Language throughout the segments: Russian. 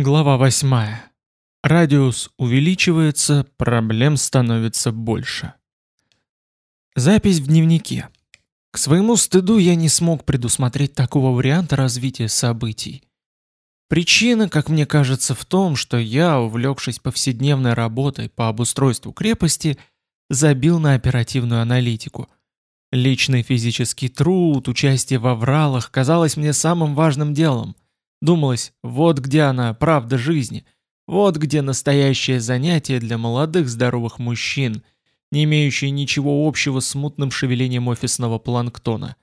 Глава 8. Радиус увеличивается, проблем становится больше. Запись в дневнике. К своему стыду я не смог предусмотреть такого варианта развития событий. Причина, как мне кажется, в том, что я, увлекшись повседневной работой по обустройству крепости, забил на оперативную аналитику. Личный физический труд, участие во вралах казалось мне самым важным делом – Думалось, вот где она, правда жизни, вот где настоящее занятие для молодых здоровых мужчин, не имеющие ничего общего с мутным шевелением офисного планктона.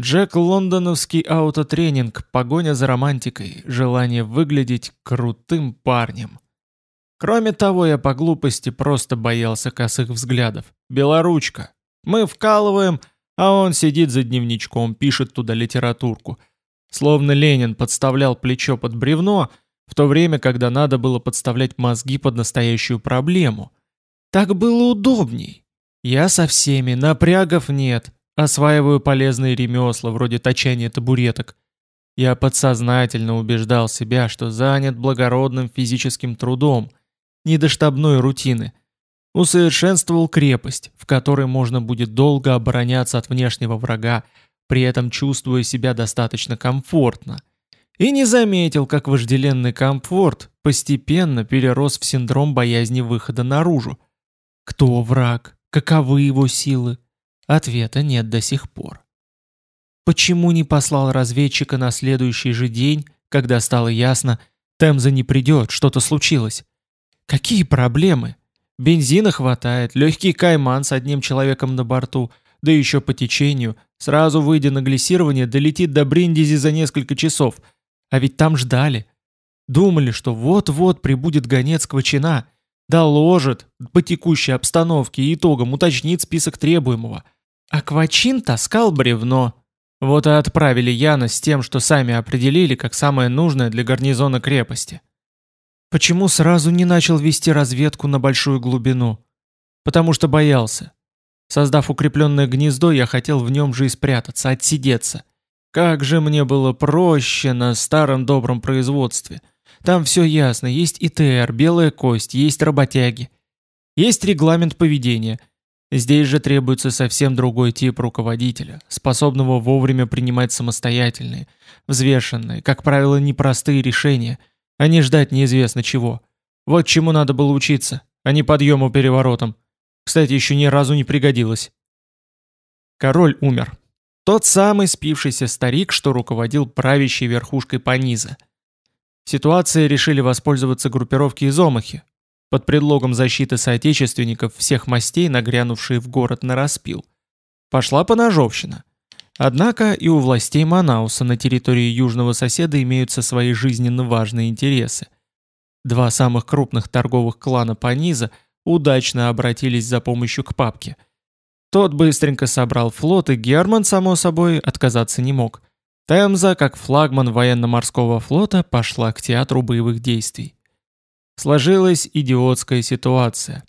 Джек Лондоновский аутотренинг, погоня за романтикой, желание выглядеть крутым парнем. Кроме того, я по глупости просто боялся косых взглядов. Белоручка. Мы вкалываем, а он сидит за дневничком, пишет туда литературку – Словно Ленин подставлял плечо под бревно, в то время, когда надо было подставлять мозги под настоящую проблему. Так было удобней. Я со всеми, напрягов нет, осваиваю полезные ремесла, вроде точания табуреток. Я подсознательно убеждал себя, что занят благородным физическим трудом, не до штабной рутины. Усовершенствовал крепость, в которой можно будет долго обороняться от внешнего врага, при этом чувствуя себя достаточно комфортно. И не заметил, как вожделенный комфорт постепенно перерос в синдром боязни выхода наружу. Кто враг? Каковы его силы? Ответа нет до сих пор. Почему не послал разведчика на следующий же день, когда стало ясно, Темза не придет, что-то случилось? Какие проблемы? Бензина хватает, легкий кайман с одним человеком на борту – да еще по течению, сразу выйдя на глиссирование, долетит до Бриндизи за несколько часов. А ведь там ждали. Думали, что вот-вот прибудет гонец Квачина, доложит по текущей обстановке и итогам уточнит список требуемого. А Квачин таскал бревно. Вот и отправили Яна с тем, что сами определили как самое нужное для гарнизона крепости. Почему сразу не начал вести разведку на большую глубину? Потому что боялся. Создав укрепленное гнездо, я хотел в нем же и спрятаться, отсидеться. Как же мне было проще на старом добром производстве. Там все ясно, есть ИТР, белая кость, есть работяги. Есть регламент поведения. Здесь же требуется совсем другой тип руководителя, способного вовремя принимать самостоятельные, взвешенные, как правило, непростые решения, а не ждать неизвестно чего. Вот чему надо было учиться, а не подъему переворотом. Кстати, еще ни разу не пригодилось. Король умер. Тот самый спившийся старик, что руководил правящей верхушкой Паниза. Ситуацией решили воспользоваться группировки из Омахи, под предлогом защиты соотечественников всех мастей, нагрянувшие в город на распил. Пошла поножовщина. Однако и у властей Манауса на территории южного соседа имеются свои жизненно важные интересы. Два самых крупных торговых клана Паниза – удачно обратились за помощью к папке. Тот быстренько собрал флот, и Герман, само собой, отказаться не мог. Темза, как флагман военно-морского флота, пошла к театру боевых действий. Сложилась идиотская ситуация.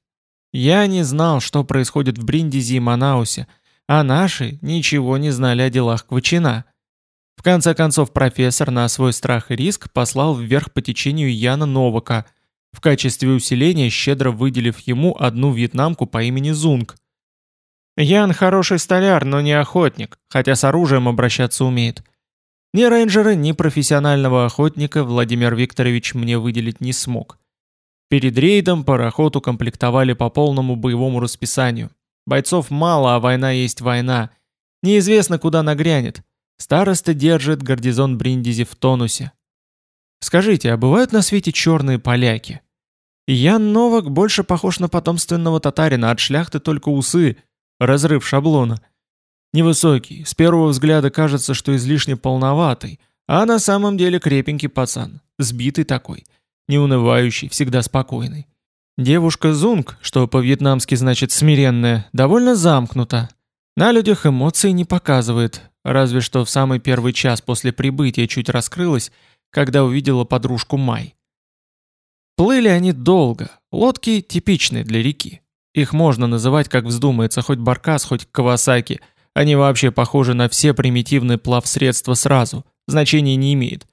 Я не знал, что происходит в Бриндизи и Манаусе, а наши ничего не знали о делах Квачина. В конце концов, профессор на свой страх и риск послал вверх по течению Яна Новака, в качестве усиления щедро выделив ему одну вьетнамку по имени Зунг. Ян хороший столяр, но не охотник, хотя с оружием обращаться умеет. Ни рейнджера, ни профессионального охотника Владимир Викторович мне выделить не смог. Перед рейдом пароход укомплектовали по полному боевому расписанию. Бойцов мало, а война есть война. Неизвестно, куда нагрянет. Староста держит гарнизон Бриндизи в тонусе. Скажите, а бывают на свете черные поляки? Ян Новак больше похож на потомственного татарина, от шляхты только усы, разрыв шаблона. Невысокий, с первого взгляда кажется, что излишне полноватый, а на самом деле крепенький пацан, сбитый такой, неунывающий, всегда спокойный. Девушка Зунг, что по-вьетнамски значит «смиренная», довольно замкнута. На людях эмоций не показывает, разве что в самый первый час после прибытия чуть раскрылась, когда увидела подружку Май. Плыли они долго, лодки типичные для реки. Их можно называть как вздумается, хоть баркас, хоть кавасаки. Они вообще похожи на все примитивные плавсредства сразу, значения не имеет.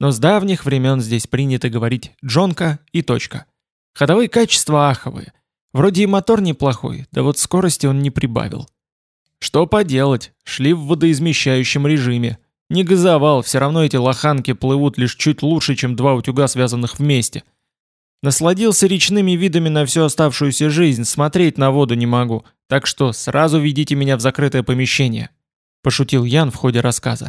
но с давних времен здесь принято говорить «джонка» и «точка». Ходовые качества аховые. Вроде и мотор неплохой, да вот скорости он не прибавил. Что поделать, шли в водоизмещающем режиме. Не газовал, все равно эти лоханки плывут лишь чуть лучше, чем два утюга, связанных вместе. Насладился речными видами на всю оставшуюся жизнь, смотреть на воду не могу, так что сразу ведите меня в закрытое помещение», – пошутил Ян в ходе рассказа.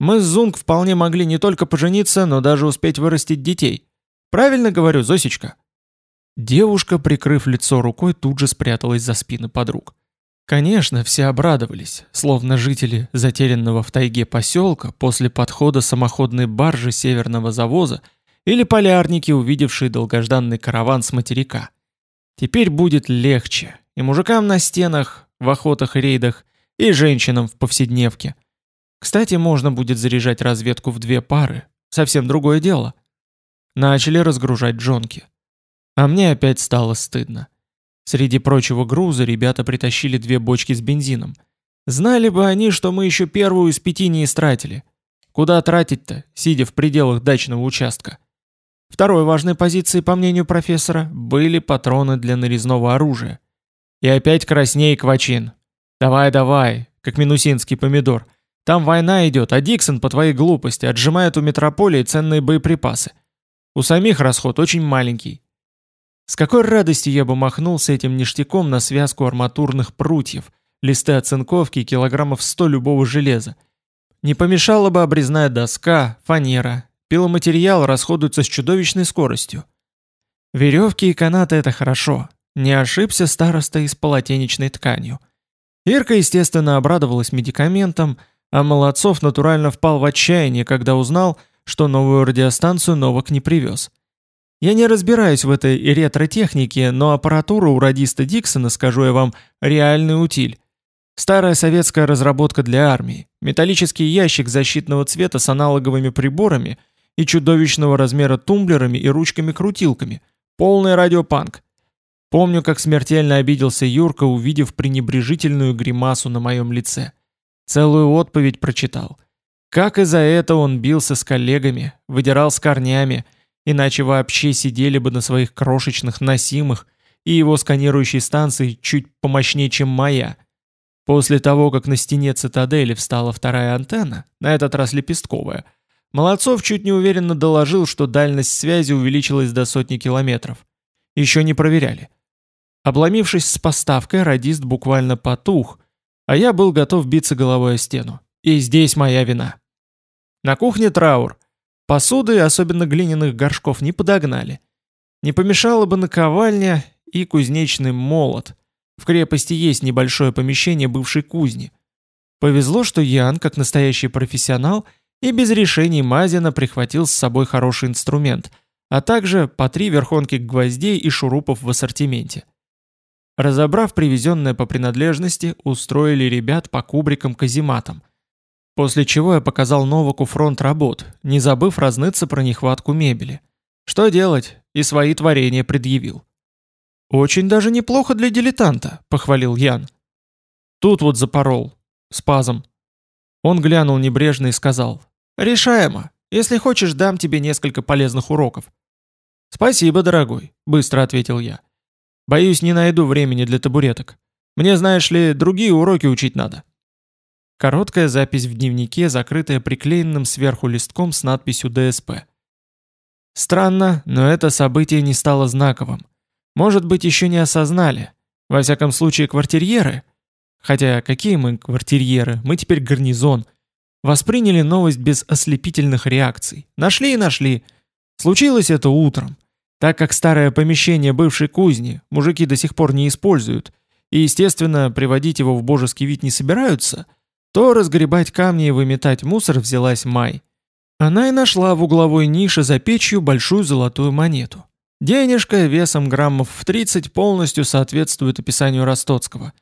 «Мы с Зунг вполне могли не только пожениться, но даже успеть вырастить детей. Правильно говорю, Зосечка?» Девушка, прикрыв лицо рукой, тут же спряталась за спины подруг. Конечно, все обрадовались, словно жители затерянного в тайге поселка после подхода самоходной баржи северного завоза или полярники, увидевшие долгожданный караван с материка. Теперь будет легче и мужикам на стенах, в охотах и рейдах, и женщинам в повседневке. Кстати, можно будет заряжать разведку в две пары, совсем другое дело. Начали разгружать джонки. А мне опять стало стыдно. Среди прочего груза ребята притащили две бочки с бензином. Знали бы они, что мы еще первую из пяти не истратили. Куда тратить-то, сидя в пределах дачного участка? Второй важной позицией, по мнению профессора, были патроны для нарезного оружия. И опять красней квачин. Давай-давай, как минусинский помидор. Там война идет, а Диксон по твоей глупости отжимает у метрополии ценные боеприпасы. У самих расход очень маленький. С какой радостью я бы махнулся этим ништяком на связку арматурных прутьев, листы оцинковки килограммов 100 любого железа. Не помешала бы обрезная доска, фанера, Пиломатериал расходуется с чудовищной скоростью. Веревки и канаты – это хорошо. Не ошибся староста и с полотенечной тканью. Ирка, естественно, обрадовалась медикаментам, а Молодцов натурально впал в отчаяние, когда узнал, что новую радиостанцию Новак не привез. Я не разбираюсь в этой ретро-технике, но аппаратура у радиста Диксона, скажу я вам, реальный утиль. Старая советская разработка для армии. Металлический ящик защитного цвета с аналоговыми приборами – и чудовищного размера тумблерами и ручками-крутилками. Полный радиопанк. Помню, как смертельно обиделся Юрка, увидев пренебрежительную гримасу на моем лице. Целую отповедь прочитал. Как из-за этого он бился с коллегами, выдирал с корнями, иначе вообще сидели бы на своих крошечных носимых, и его сканирующей станции чуть помощнее, чем моя. После того, как на стене цитадели встала вторая антенна, на этот раз лепестковая, Молодцов чуть не уверенно доложил, что дальность связи увеличилась до сотни километров. Еще не проверяли. Обломившись с поставкой, радист буквально потух, а я был готов биться головой о стену. И здесь моя вина. На кухне траур. Посуды, особенно глиняных горшков, не подогнали. Не помешало бы наковальня и кузнечный молот. В крепости есть небольшое помещение бывшей кузни. Повезло, что Ян, как настоящий профессионал, и без решений Мазина прихватил с собой хороший инструмент, а также по три верхонки гвоздей и шурупов в ассортименте. Разобрав привезенное по принадлежности, устроили ребят по кубрикам-казематам. После чего я показал Новаку фронт работ, не забыв разныться про нехватку мебели. Что делать? И свои творения предъявил. «Очень даже неплохо для дилетанта», — похвалил Ян. «Тут вот запорол. Спазом». Он глянул небрежно и сказал, «Решаемо. Если хочешь, дам тебе несколько полезных уроков». «Спасибо, дорогой», — быстро ответил я. «Боюсь, не найду времени для табуреток. Мне, знаешь ли, другие уроки учить надо». Короткая запись в дневнике, закрытая приклеенным сверху листком с надписью «ДСП». Странно, но это событие не стало знаковым. Может быть, еще не осознали. Во всяком случае, квартирьеры. Хотя какие мы квартирьеры, мы теперь гарнизон — Восприняли новость без ослепительных реакций. Нашли и нашли. Случилось это утром. Так как старое помещение бывшей кузни мужики до сих пор не используют, и, естественно, приводить его в божеский вид не собираются, то разгребать камни и выметать мусор взялась Май. Она и нашла в угловой нише за печью большую золотую монету. Денежка весом граммов в 30 полностью соответствует описанию Ростоцкого.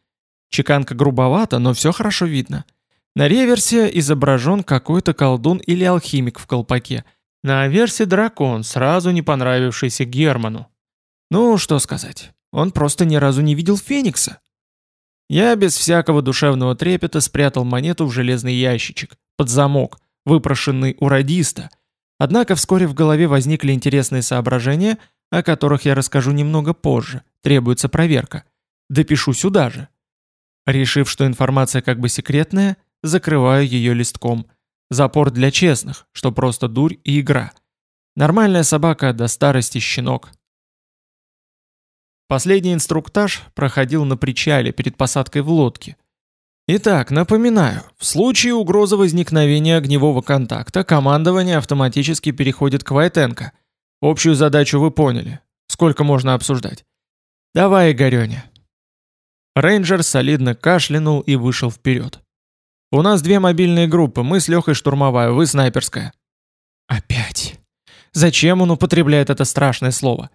Чеканка грубовата, но все хорошо видно – на реверсе изображен какой-то колдун или алхимик в колпаке. На аверсе дракон, сразу не понравившийся Герману. Ну, что сказать, он просто ни разу не видел Феникса. Я без всякого душевного трепета спрятал монету в железный ящичек, под замок, выпрошенный у радиста, Однако вскоре в голове возникли интересные соображения, о которых я расскажу немного позже. Требуется проверка. Допишу сюда же. Решив, что информация как бы секретная, закрываю ее листком. Запор для честных, что просто дурь и игра. Нормальная собака до старости щенок. Последний инструктаж проходил на причале перед посадкой в лодке. Итак, напоминаю, в случае угрозы возникновения огневого контакта командование автоматически переходит к Вайтенко. Общую задачу вы поняли. Сколько можно обсуждать? Давай, Игорёня. Рейнджер солидно кашлянул и вышел вперед. У нас две мобильные группы, мы с Лехой штурмовая, вы снайперская. Опять. Зачем он употребляет это страшное слово?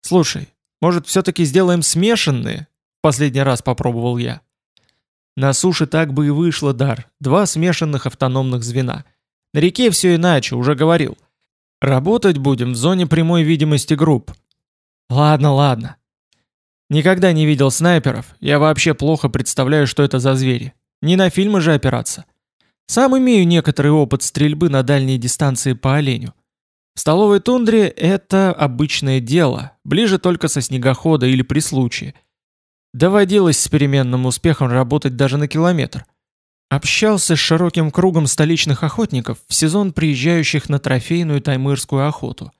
Слушай, может, все-таки сделаем смешанные? Последний раз попробовал я. На суше так бы и вышло, Дар. Два смешанных автономных звена. На реке все иначе, уже говорил. Работать будем в зоне прямой видимости групп. Ладно, ладно. Никогда не видел снайперов, я вообще плохо представляю, что это за звери. Не на фильмы же опираться. Сам имею некоторый опыт стрельбы на дальней дистанции по оленю. В столовой тундре это обычное дело, ближе только со снегохода или при случае. Доводилось с переменным успехом работать даже на километр. Общался с широким кругом столичных охотников в сезон приезжающих на трофейную таймырскую охоту.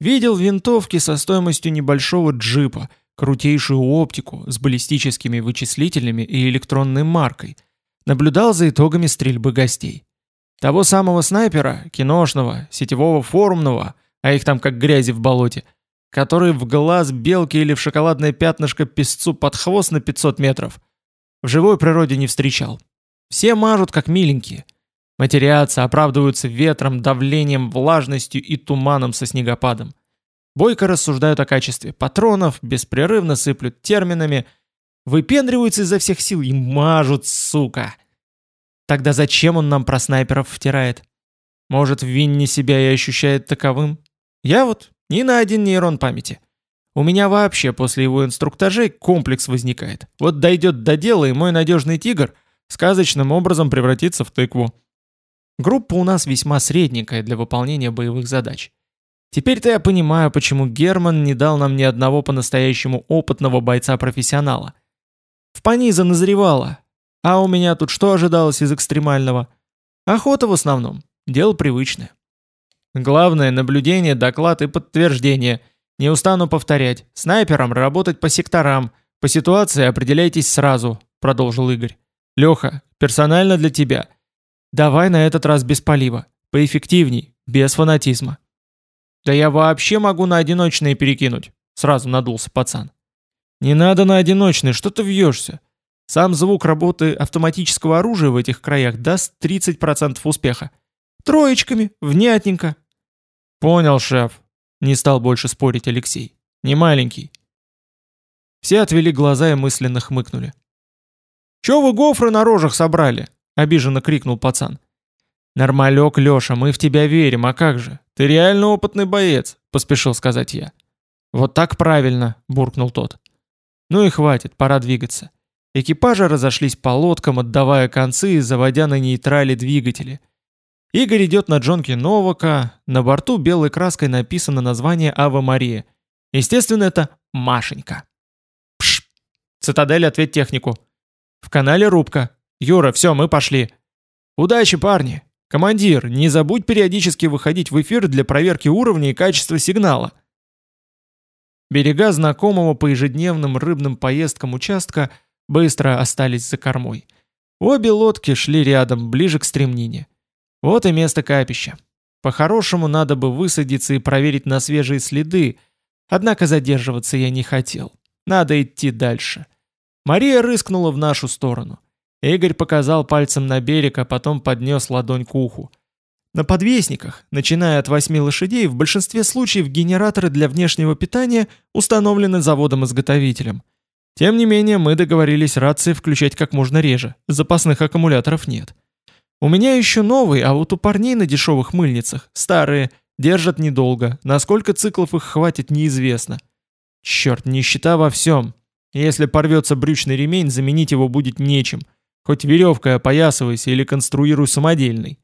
Видел винтовки со стоимостью небольшого джипа, крутейшую оптику с баллистическими вычислителями и электронной маркой. Наблюдал за итогами стрельбы гостей. Того самого снайпера, киношного, сетевого форумного, а их там как грязи в болоте, который в глаз белки или в шоколадное пятнышко песцу под хвост на 500 метров, в живой природе не встречал. Все мажут как миленькие. Матерятся, оправдываются ветром, давлением, влажностью и туманом со снегопадом. Бойко рассуждают о качестве патронов, беспрерывно сыплют терминами, выпендриваются изо всех сил и мажут, сука. Тогда зачем он нам про снайперов втирает? Может, Винни себя и ощущает таковым? Я вот ни на один нейрон памяти. У меня вообще после его инструктажей комплекс возникает. Вот дойдет до дела, и мой надежный тигр сказочным образом превратится в тыкву. Группа у нас весьма средненькая для выполнения боевых задач. Теперь-то я понимаю, почему Герман не дал нам ни одного по-настоящему опытного бойца-профессионала. В Паниза назревала, а у меня тут что ожидалось из экстремального? Охота в основном. Дело привычное. Главное – наблюдение, доклад и подтверждение. Не устану повторять. Снайперам работать по секторам. По ситуации определяйтесь сразу, продолжил Игорь. Леха, персонально для тебя. Давай на этот раз без полива. Поэффективней, без фанатизма. Да я вообще могу на одиночные перекинуть. Сразу надулся пацан. Не надо на одиночные, что ты вьешься? Сам звук работы автоматического оружия в этих краях даст 30% успеха. Троечками, внятненько. Понял, шеф. Не стал больше спорить Алексей. Не маленький. Все отвели глаза и мысленно хмыкнули. «Чё вы гофры на рожах собрали?» — обиженно крикнул пацан. «Нормалек, Лёша, мы в тебя верим, а как же? Ты реально опытный боец», — поспешил сказать я. «Вот так правильно», — буркнул тот. «Ну и хватит, пора двигаться. Экипажи разошлись по лодкам, отдавая концы и заводя на нейтрале двигатели. Игорь идет на джонке Новака, на борту белой краской написано название Ава Мария. Естественно, это Машенька. Пш! Цитадель, ответь технику. В канале рубка. Юра, все, мы пошли. Удачи, парни. Командир, не забудь периодически выходить в эфир для проверки уровня и качества сигнала. Берега знакомого по ежедневным рыбным поездкам участка – быстро остались за кормой. Обе лодки шли рядом, ближе к стремнине. Вот и место капища. По-хорошему надо бы высадиться и проверить на свежие следы, однако задерживаться я не хотел. Надо идти дальше. Мария рыскнула в нашу сторону. Игорь показал пальцем на берег, а потом поднес ладонь к уху. На подвесниках, начиная от восьми лошадей, в большинстве случаев генераторы для внешнего питания установлены заводом-изготовителем – тем не менее, мы договорились рации включать как можно реже, запасных аккумуляторов нет. У меня еще новый, а вот у парней на дешевых мыльницах, старые, держат недолго, насколько циклов их хватит неизвестно. Черт, нищета во всем. Если порвется брючный ремень, заменить его будет нечем. Хоть веревкой опоясывайся или конструируй самодельный.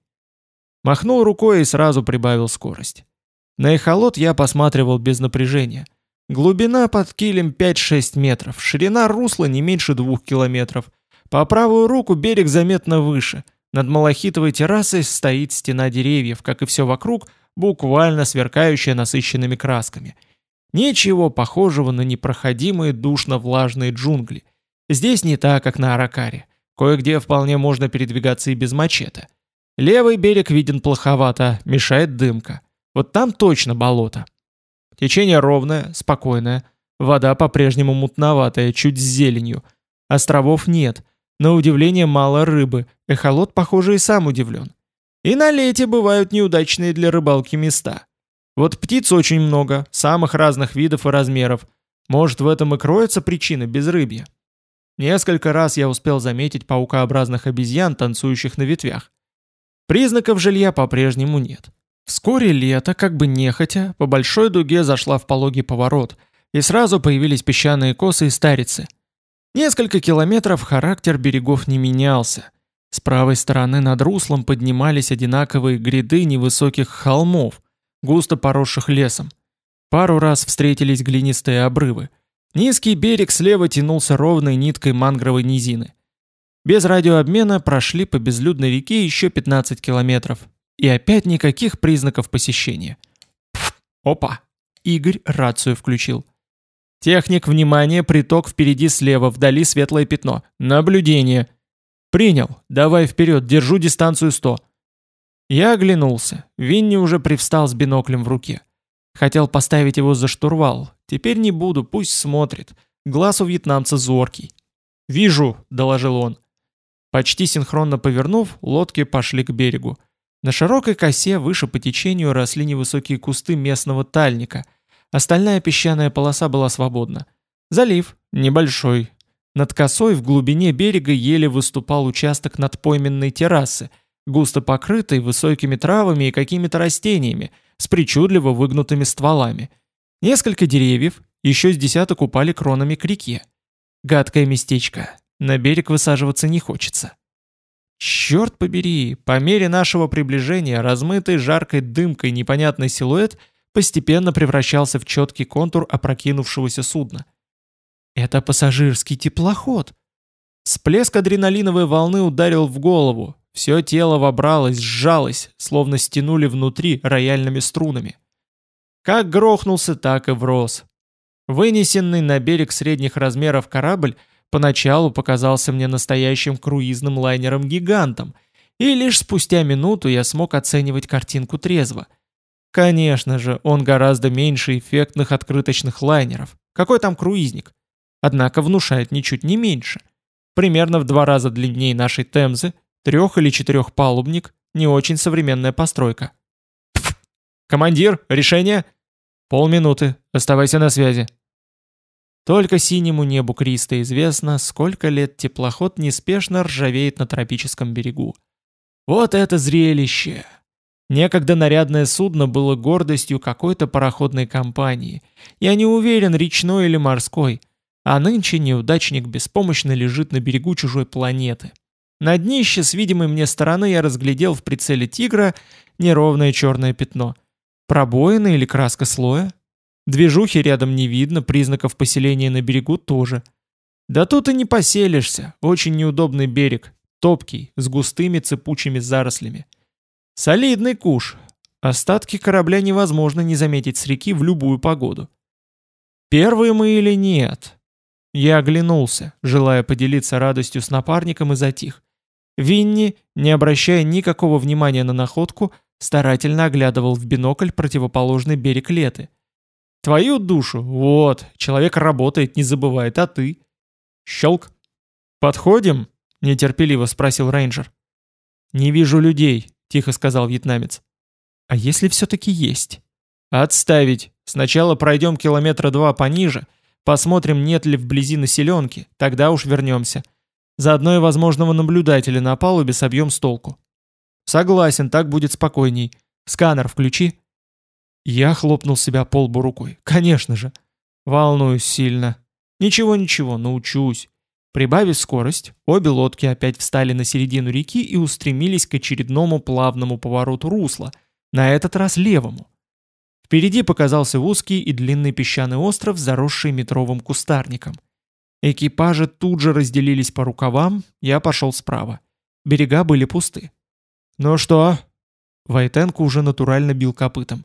Махнул рукой и сразу прибавил скорость. На эхолот я посматривал без напряжения. Глубина под килем 5-6 метров, ширина русла не меньше двух километров. По правую руку берег заметно выше. Над малахитовой террасой стоит стена деревьев, как и все вокруг, буквально сверкающая насыщенными красками. Ничего похожего на непроходимые душно-влажные джунгли. Здесь не так, как на Аракаре. Кое-где вполне можно передвигаться и без мачете. Левый берег виден плоховато, мешает дымка. Вот там точно болото. Течение ровное, спокойное. Вода по-прежнему мутноватая, чуть с зеленью. Островов нет. На удивление мало рыбы. Эхолот, похоже, и сам удивлен. И на лете бывают неудачные для рыбалки места. Вот птиц очень много, самых разных видов и размеров. Может, в этом и кроется причина безрыбья. Несколько раз я успел заметить паукообразных обезьян, танцующих на ветвях. Признаков жилья по-прежнему нет. Вскоре лето, как бы нехотя, по большой дуге зашла в пологий поворот, и сразу появились песчаные косы и старицы. Несколько километров характер берегов не менялся. С правой стороны над руслом поднимались одинаковые гряды невысоких холмов, густо поросших лесом. Пару раз встретились глинистые обрывы. Низкий берег слева тянулся ровной ниткой мангровой низины. Без радиообмена прошли по безлюдной реке еще 15 километров, и опять никаких признаков посещения. Опа! Игорь рацию включил. Техник, внимание, приток впереди слева, вдали светлое пятно. Наблюдение. Принял. Давай вперед, держу дистанцию 100. Я оглянулся. Винни уже привстал с биноклем в руке. Хотел поставить его за штурвал. Теперь не буду, пусть смотрит. Глаз у вьетнамца зоркий. «Вижу», — доложил он. Почти синхронно повернув, лодки пошли к берегу. На широкой косе выше по течению росли невысокие кусты местного тальника. Остальная песчаная полоса была свободна. Залив, небольшой. Над косой в глубине берега еле выступал участок надпойменной террасы, густо покрытой высокими травами и какими-то растениями, с причудливо выгнутыми стволами. Несколько деревьев, еще с десяток упали кронами к реке. Гадкое местечко. На берег высаживаться не хочется. Черт побери, по мере нашего приближения размытый жаркой дымкой непонятный силуэт постепенно превращался в четкий контур опрокинувшегося судна. Это пассажирский теплоход. Всплеск адреналиновой волны ударил в голову, все тело вобралось, сжалось, словно стянули внутри рояльными струнами. Как грохнулся, так и врос. Вынесенный на берег средних размеров корабль Поначалу показался мне настоящим круизным лайнером-гигантом, и лишь спустя минуту я смог оценивать картинку трезво. Конечно же, он гораздо меньше эффектных открыточных лайнеров. Какой там круизник? Однако внушает ничуть не меньше. Примерно в два раза длиннее нашей Темзы, трех- или четырехпалубник, не очень современная постройка. «Командир, решение?» «Полминуты, оставайся на связи», только синему небу Криста известно, сколько лет теплоход неспешно ржавеет на тропическом берегу. Вот это зрелище! Некогда нарядное судно было гордостью какой-то пароходной компании. Я не уверен, речной или морской. А нынче неудачник беспомощно лежит на берегу чужой планеты. На днище с видимой мне стороны я разглядел в прицеле тигра неровное черное пятно. Пробоина или краска слоя? Движухи рядом не видно, признаков поселения на берегу тоже. Да тут и не поселишься, очень неудобный берег, топкий, с густыми цепучими зарослями. Солидный куш. Остатки корабля невозможно не заметить с реки в любую погоду. Первые мы или нет? Я оглянулся, желая поделиться радостью с напарником и затих. Винни, не обращая никакого внимания на находку, старательно оглядывал в бинокль противоположный берег Леты – Твою душу, вот, человек работает, не забывает, а ты? Щелк. Подходим? Нетерпеливо спросил рейнджер. Не вижу людей, тихо сказал вьетнамец. А если все-таки есть? Отставить. Сначала пройдем километра два пониже, посмотрим, нет ли вблизи населенки, тогда уж вернемся. Заодно и возможного наблюдателя на палубе собьем с толку. Согласен, так будет спокойней. Сканер включи. Я хлопнул себя по лбу рукой. Конечно же. Волнуюсь сильно. Ничего-ничего, научусь. Прибавив скорость, обе лодки опять встали на середину реки и устремились к очередному плавному повороту русла, на этот раз левому. Впереди показался узкий и длинный песчаный остров, заросший метровым кустарником. Экипажи тут же разделились по рукавам, я пошел справа. Берега были пусты. «Ну что?» Войтенко уже натурально бил копытом.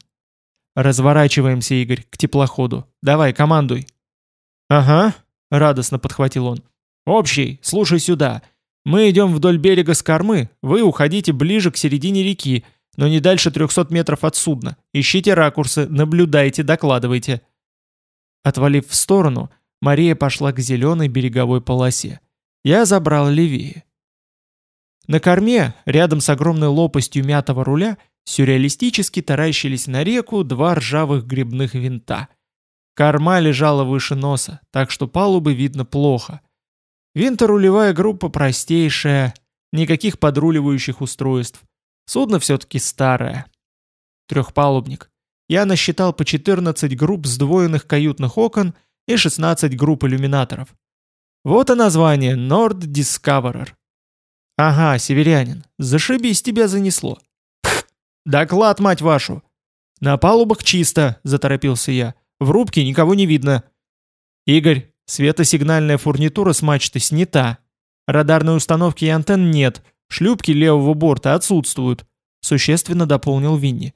«Разворачиваемся, Игорь, к теплоходу. Давай, командуй». «Ага», — радостно подхватил он. «Общий, слушай сюда. Мы идем вдоль берега с кормы, вы уходите ближе к середине реки, но не дальше 300 метров от судна. Ищите ракурсы, наблюдайте, докладывайте». Отвалив в сторону, Мария пошла к зеленой береговой полосе. Я забрал левее. На корме, рядом с огромной лопастью мятого руля, сюрреалистически таращились на реку два ржавых грибных винта. Корма лежала выше носа, так что палубы видно плохо. Винторулевая группа простейшая, никаких подруливающих устройств. Судно все-таки старое. Трехпалубник. Я насчитал по 14 групп сдвоенных каютных окон и 16 групп иллюминаторов. Вот и название Nord Discoverer. Ага, северянин, зашибись тебя занесло. Доклад, мать вашу. На палубах чисто, заторопился я. В рубке никого не видно. Игорь, светосигнальная фурнитура с мачты снята. Радарной установки и антенн нет. Шлюпки левого борта отсутствуют. Существенно дополнил Винни.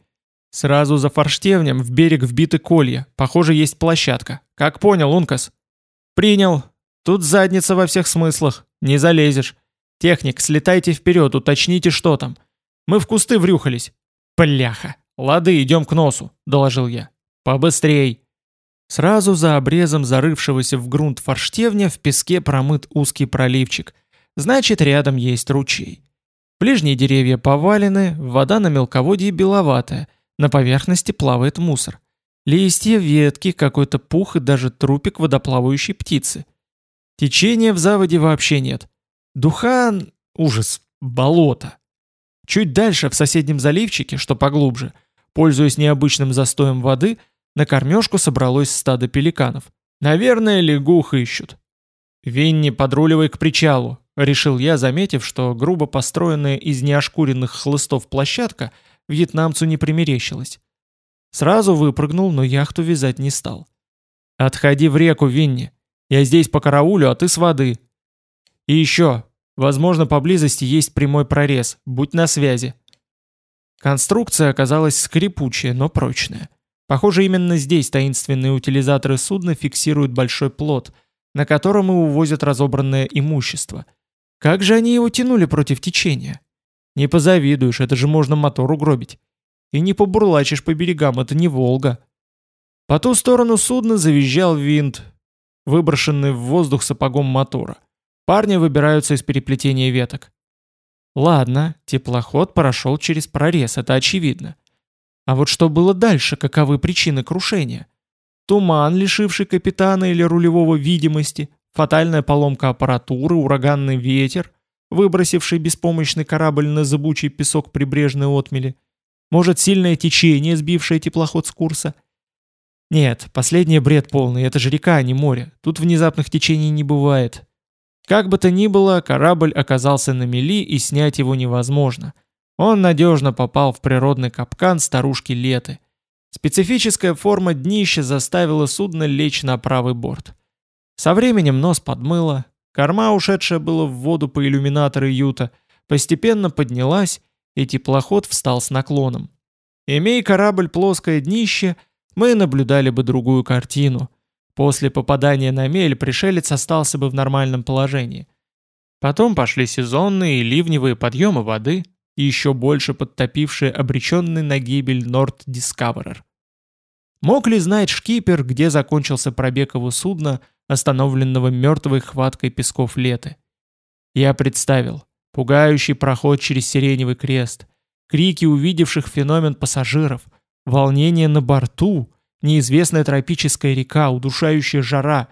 Сразу за форштевнем в берег вбиты колья. Похоже, есть площадка. Как понял, Ункас? Принял. Тут задница во всех смыслах. Не залезешь. Техник, слетайте вперед, уточните, что там. Мы в кусты врюхались. Бляха. Лады, идем к носу, доложил я. Побыстрей. Сразу за обрезом зарывшегося в грунт форштевня в песке промыт узкий проливчик. Значит, рядом есть ручей. Ближние деревья повалены, вода на мелководье беловатая – на поверхности плавает мусор. Листья, ветки, какой-то пух и даже трупик водоплавающей птицы. Течения в заводе вообще нет. Духан... ужас. Болото. Чуть дальше, в соседнем заливчике, что поглубже, пользуясь необычным застоем воды, на кормежку собралось стадо пеликанов. Наверное, лягух ищут. «Винни, подруливай к причалу», — решил я, заметив, что грубо построенная из неошкуренных хлыстов площадка — вьетнамцу не примерещилось. Сразу выпрыгнул, но яхту вязать не стал. «Отходи в реку, Винни. Я здесь по караулю, а ты с воды. И еще, возможно, поблизости есть прямой прорез. Будь на связи». Конструкция оказалась скрипучая, но прочная. Похоже, именно здесь таинственные утилизаторы судна фиксируют большой плот, на котором и увозят разобранное имущество. Как же они его тянули против течения? Не позавидуешь, это же можно мотор угробить. И не побурлачишь по берегам, это не Волга. По ту сторону судна завизжал винт, выброшенный в воздух сапогом мотора. Парни выбираются из переплетения веток. Ладно, теплоход прошел через прорез, это очевидно. А вот что было дальше, каковы причины крушения? Туман, лишивший капитана или рулевого видимости, фатальная поломка аппаратуры, ураганный ветер, выбросивший беспомощный корабль на зыбучий песок прибрежной отмели? Может, сильное течение, сбившее теплоход с курса? Нет, последний бред полный, это же река, а не море. Тут внезапных течений не бывает. Как бы то ни было, корабль оказался на мели и снять его невозможно. Он надежно попал в природный капкан старушки Леты. Специфическая форма днища заставила судно лечь на правый борт. Со временем нос подмыло, Корма, ушедшая было в воду по иллюминатору Юта, постепенно поднялась, и теплоход встал с наклоном. Имея корабль плоское днище, мы наблюдали бы другую картину. После попадания на мель пришелец остался бы в нормальном положении. Потом пошли сезонные и ливневые подъемы воды, и еще больше подтопившие обреченный на гибель Норд Дискаверер. Мог ли знать шкипер, где закончился пробег его судна, остановленного мертвой хваткой песков леты. Я представил пугающий проход через Сиреневый крест, крики увидевших феномен пассажиров, волнение на борту, неизвестная тропическая река, удушающая жара,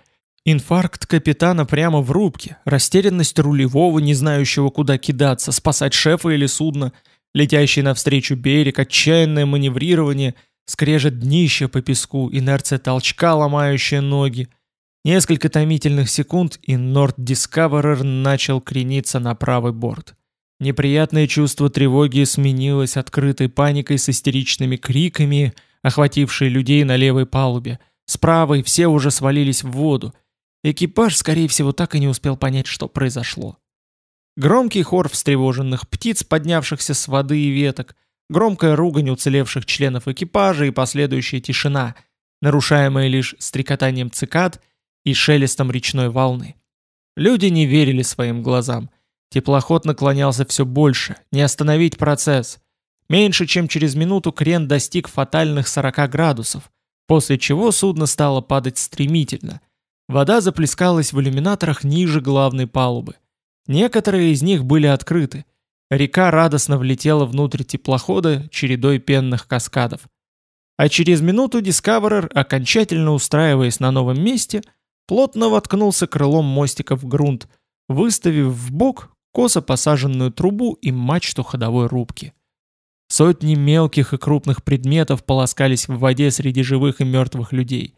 инфаркт капитана прямо в рубке, растерянность рулевого, не знающего куда кидаться, спасать шефа или судно, летящий навстречу берег, отчаянное маневрирование, скрежет днища по песку, инерция толчка, ломающая ноги — Несколько томительных секунд, и Nord Discoverer начал крениться на правый борт. Неприятное чувство тревоги сменилось открытой паникой с истеричными криками, охватившей людей на левой палубе. С правой все уже свалились в воду. Экипаж, скорее всего, так и не успел понять, что произошло. Громкий хор встревоженных птиц, поднявшихся с воды и веток, громкая ругань уцелевших членов экипажа и последующая тишина, нарушаемая лишь стрекотанием цикад и шелестом речной волны. Люди не верили своим глазам. Теплоход наклонялся все больше, не остановить процесс. Меньше чем через минуту крен достиг фатальных 40 градусов, после чего судно стало падать стремительно. Вода заплескалась в иллюминаторах ниже главной палубы. Некоторые из них были открыты. Река радостно влетела внутрь теплохода чередой пенных каскадов. А через минуту Discoverer, окончательно устраиваясь на новом месте, плотно воткнулся крылом мостика в грунт, выставив в бок косо посаженную трубу и мачту ходовой рубки. Сотни мелких и крупных предметов полоскались в воде среди живых и мертвых людей.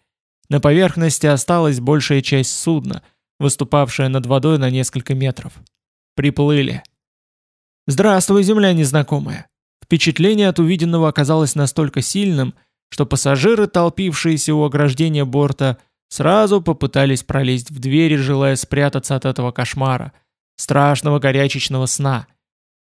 На поверхности осталась большая часть судна, выступавшая над водой на несколько метров. Приплыли. «Здравствуй, земля незнакомая!» Впечатление от увиденного оказалось настолько сильным, что пассажиры, толпившиеся у ограждения борта, Сразу попытались пролезть в двери, желая спрятаться от этого кошмара, страшного горячечного сна.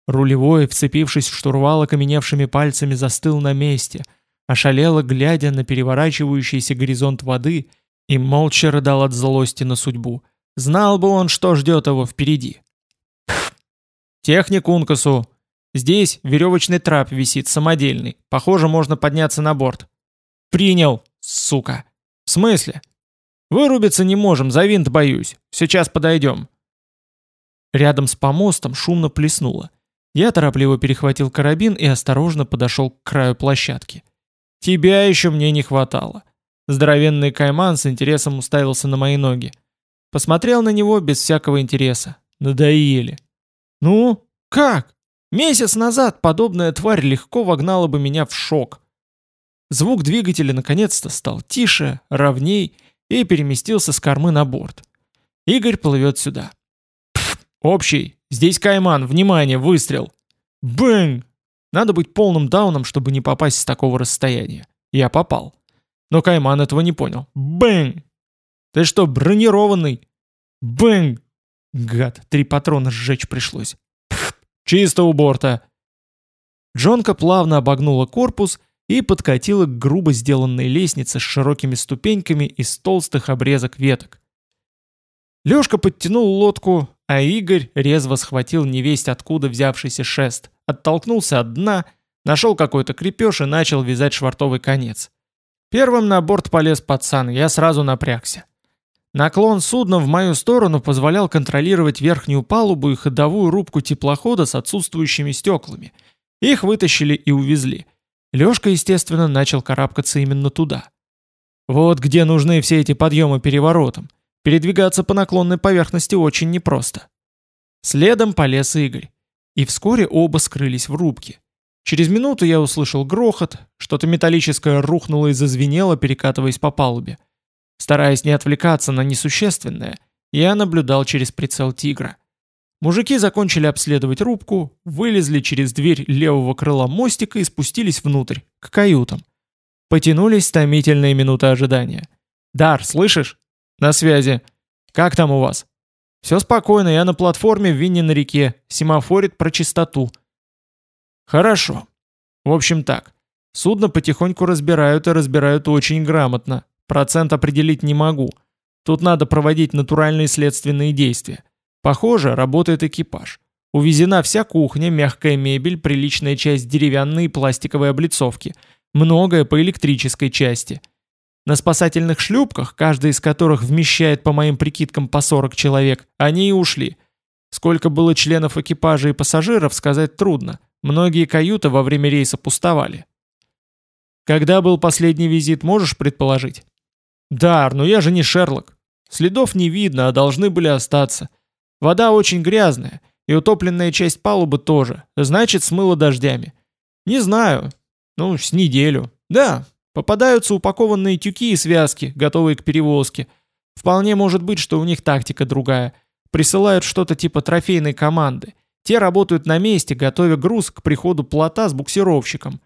Рулевой, вцепившись в штурвал окаменевшими пальцами, застыл на месте, ошалело глядя на переворачивающийся горизонт воды и молча рыдал от злости на судьбу. Знал бы он, что ждет его впереди. «Техник Ункасу. Здесь веревочный трап висит, самодельный. Похоже, можно подняться на борт». «Принял, сука». «В смысле?» Вырубиться не можем, за винт боюсь. Сейчас подойдем. Рядом с помостом шумно плеснуло. Я торопливо перехватил карабин и осторожно подошел к краю площадки. Тебя еще мне не хватало. Здоровенный кайман с интересом уставился на мои ноги. Посмотрел на него без всякого интереса. Надоели. Ну, как? Месяц назад подобная тварь легко вогнала бы меня в шок. Звук двигателя наконец-то стал тише, ровней и переместился с кормы на борт. Игорь плывет сюда. Пфф, общий, здесь кайман, внимание, выстрел. Бэнг! Надо быть полным дауном, чтобы не попасть с такого расстояния. Я попал. Но кайман этого не понял. Бэнг! Ты что, бронированный? Бэнг! Гад, три патрона сжечь пришлось. Пфф, чисто у борта. Джонка плавно обогнула корпус и подкатила к грубо сделанной лестнице с широкими ступеньками из толстых обрезок веток. Лёшка подтянул лодку, а Игорь резво схватил невесть откуда взявшийся шест, оттолкнулся от дна, нашел какой-то крепеж и начал вязать швартовый конец. Первым на борт полез пацан, я сразу напрягся. Наклон судна в мою сторону позволял контролировать верхнюю палубу и ходовую рубку теплохода с отсутствующими стеклами. Их вытащили и увезли. Лёшка, естественно, начал карабкаться именно туда. Вот где нужны все эти подъемы переворотом. Передвигаться по наклонной поверхности очень непросто. Следом полез Игорь. И вскоре оба скрылись в рубке. Через минуту я услышал грохот, что-то металлическое рухнуло и зазвенело, перекатываясь по палубе. Стараясь не отвлекаться на несущественное, я наблюдал через прицел тигра. Мужики закончили обследовать рубку, вылезли через дверь левого крыла мостика и спустились внутрь, к каютам. Потянулись томительные минуты ожидания. «Дар, слышишь? На связи. Как там у вас?» «Все спокойно, я на платформе в Винне на реке, семафорит про чистоту». «Хорошо. В общем так, судно потихоньку разбирают и разбирают очень грамотно. Процент определить не могу. Тут надо проводить натуральные следственные действия. Похоже, работает экипаж. Увезена вся кухня, мягкая мебель, приличная часть деревянной и пластиковой облицовки. Многое по электрической части. На спасательных шлюпках, каждая из которых вмещает по моим прикидкам по 40 человек, они и ушли. Сколько было членов экипажа и пассажиров, сказать трудно. Многие каюты во время рейса пустовали. Когда был последний визит, можешь предположить? Дар, но я же не Шерлок. Следов не видно, а должны были остаться. Вода очень грязная, и утопленная часть палубы тоже, значит, смыло дождями. Не знаю. Ну, с неделю. Да, попадаются упакованные тюки и связки, готовые к перевозке. Вполне может быть, что у них тактика другая. Присылают что-то типа трофейной команды. Те работают на месте, готовя груз к приходу плота с буксировщиком.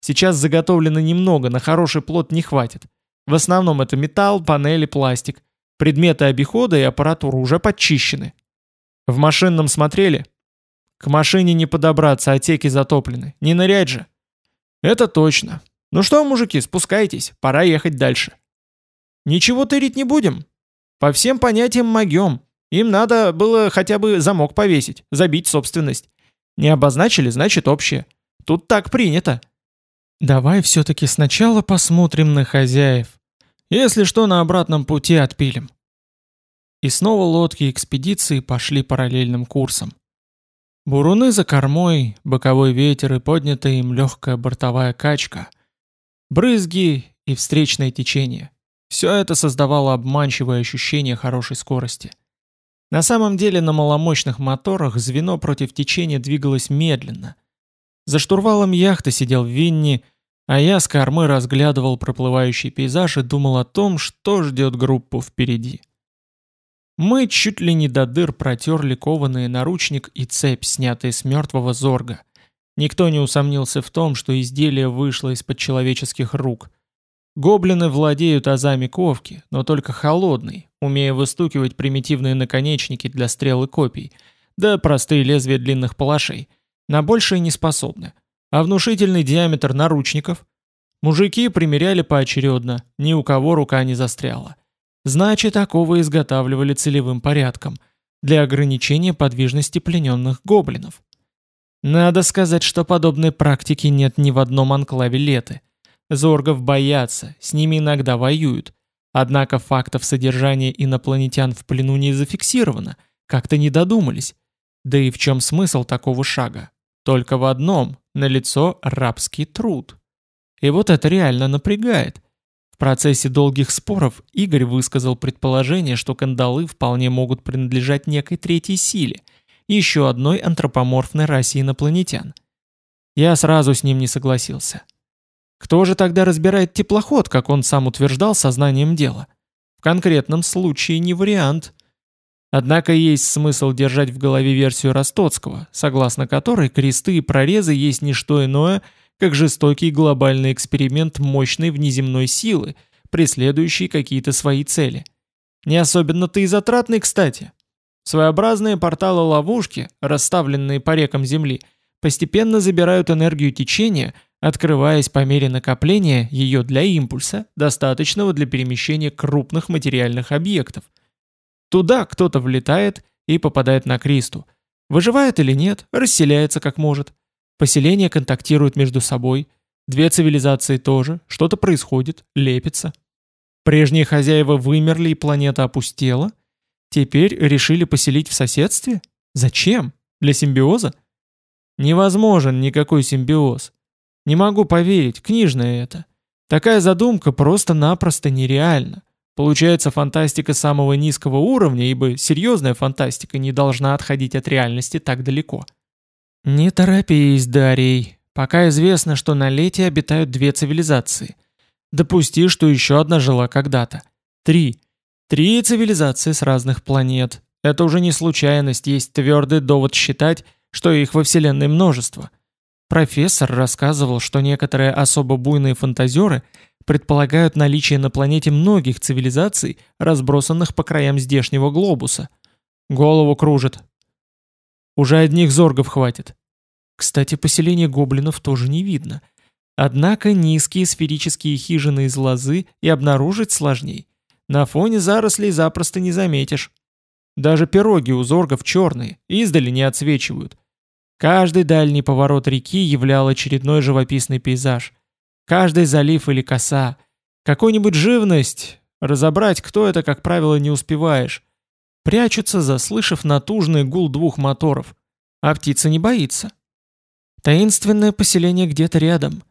Сейчас заготовлено немного, на хороший плот не хватит. В основном это металл, панели, пластик. Предметы обихода и аппаратура уже подчищены. В машинном смотрели? К машине не подобраться, отеки затоплены. Не нырять же. Это точно. Ну что, мужики, спускайтесь, пора ехать дальше. Ничего тырить не будем. По всем понятиям могем. Им надо было хотя бы замок повесить, забить собственность. Не обозначили, значит общее. Тут так принято. Давай все-таки сначала посмотрим на хозяев. Если что, на обратном пути отпилим. И снова лодки экспедиции пошли параллельным курсом. Буруны за кормой, боковой ветер и поднятая им легкая бортовая качка. Брызги и встречное течение. Все это создавало обманчивое ощущение хорошей скорости. На самом деле на маломощных моторах звено против течения двигалось медленно. За штурвалом яхты сидел Винни, а я с кормы разглядывал проплывающий пейзаж и думал о том, что ждет группу впереди. Мы чуть ли не до дыр протерли кованые наручник и цепь, снятые с мертвого зорга. Никто не усомнился в том, что изделие вышло из-под человеческих рук. Гоблины владеют азами ковки, но только холодной, умея выстукивать примитивные наконечники для стрел и копий, да простые лезвия длинных палашей. На большее не способны. А внушительный диаметр наручников? Мужики примеряли поочередно, ни у кого рука не застряла. Значит, оковы изготавливали целевым порядком, для ограничения подвижности плененных гоблинов. Надо сказать, что подобной практики нет ни в одном анклаве Леты. Зоргов боятся, с ними иногда воюют. Однако фактов содержания инопланетян в плену не зафиксировано, как-то не додумались. Да и в чем смысл такого шага? Только в одном – налицо рабский труд. И вот это реально напрягает. В процессе долгих споров Игорь высказал предположение, что кандалы вполне могут принадлежать некой третьей силе, еще одной антропоморфной расе инопланетян. Я сразу с ним не согласился. Кто же тогда разбирает теплоход, как он сам утверждал сознанием дела? В конкретном случае не вариант. Однако есть смысл держать в голове версию Ростоцкого, согласно которой кресты и прорезы есть не что иное, как жестокий глобальный эксперимент мощной внеземной силы, преследующий какие-то свои цели. Не особенно-то и затратный, кстати. Своеобразные порталы-ловушки, расставленные по рекам Земли, постепенно забирают энергию течения, открываясь по мере накопления ее для импульса, достаточного для перемещения крупных материальных объектов. Туда кто-то влетает и попадает на Кристу. Выживает или нет, расселяется как может. Поселения контактируют между собой, две цивилизации тоже, что-то происходит, лепится. Прежние хозяева вымерли и планета опустела. Теперь решили поселить в соседстве? Зачем? Для симбиоза? Невозможен никакой симбиоз. Не могу поверить, книжное это. Такая задумка просто-напросто нереальна. Получается фантастика самого низкого уровня, ибо серьезная фантастика не должна отходить от реальности так далеко. «Не торопись, Дарий. Пока известно, что на Лете обитают две цивилизации. Допусти, что еще одна жила когда-то. Три. Три цивилизации с разных планет. Это уже не случайность, есть твердый довод считать, что их во Вселенной множество. Профессор рассказывал, что некоторые особо буйные фантазеры предполагают наличие на планете многих цивилизаций, разбросанных по краям здешнего глобуса. Голову кружит, уже одних зоргов хватит. Кстати, поселение гоблинов тоже не видно. Однако низкие сферические хижины из лозы и обнаружить сложней. На фоне зарослей запросто не заметишь. Даже пироги у зоргов черные, издали не отсвечивают. Каждый дальний поворот реки являл очередной живописный пейзаж. Каждый залив или коса. Какую-нибудь живность. Разобрать, кто это, как правило, не успеваешь. Прячутся, заслышав натужный гул двух моторов. А птица не боится. Таинственное поселение где-то рядом.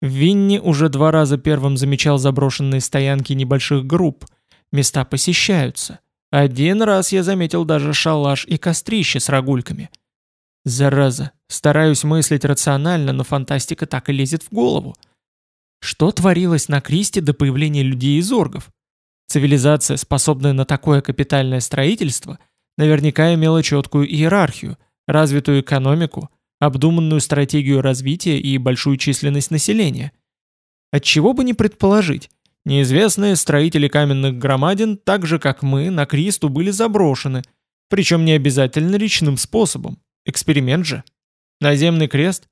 Винни уже два раза первым замечал заброшенные стоянки небольших групп. Места посещаются. Один раз я заметил даже шалаш и кострище с рогульками. Зараза, стараюсь мыслить рационально, но фантастика так и лезет в голову. Что творилось на Кристе до появления людей из оргов? Цивилизация, способная на такое капитальное строительство, наверняка имела четкую иерархию, развитую экономику, обдуманную стратегию развития и большую численность населения. Отчего бы не предположить, неизвестные строители каменных громадин, так же как мы, на Кристу были заброшены, причем не обязательно речным способом. Эксперимент же. Наземный крест?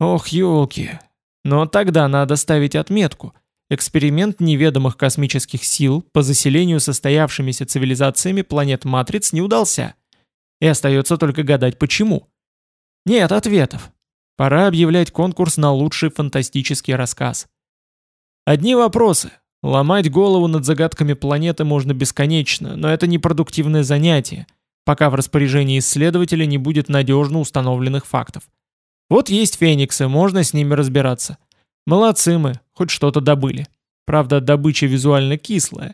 Ох, елки. Но тогда надо ставить отметку. Эксперимент неведомых космических сил по заселению состоявшимися цивилизациями планет Матриц не удался. И остается только гадать почему. Нет ответов. Пора объявлять конкурс на лучший фантастический рассказ. Одни вопросы. Ломать голову над загадками планеты можно бесконечно, но это непродуктивное занятие, пока в распоряжении исследователя не будет надежно установленных фактов. Вот есть фениксы, можно с ними разбираться. Молодцы мы, хоть что-то добыли. Правда, добыча визуально кислая.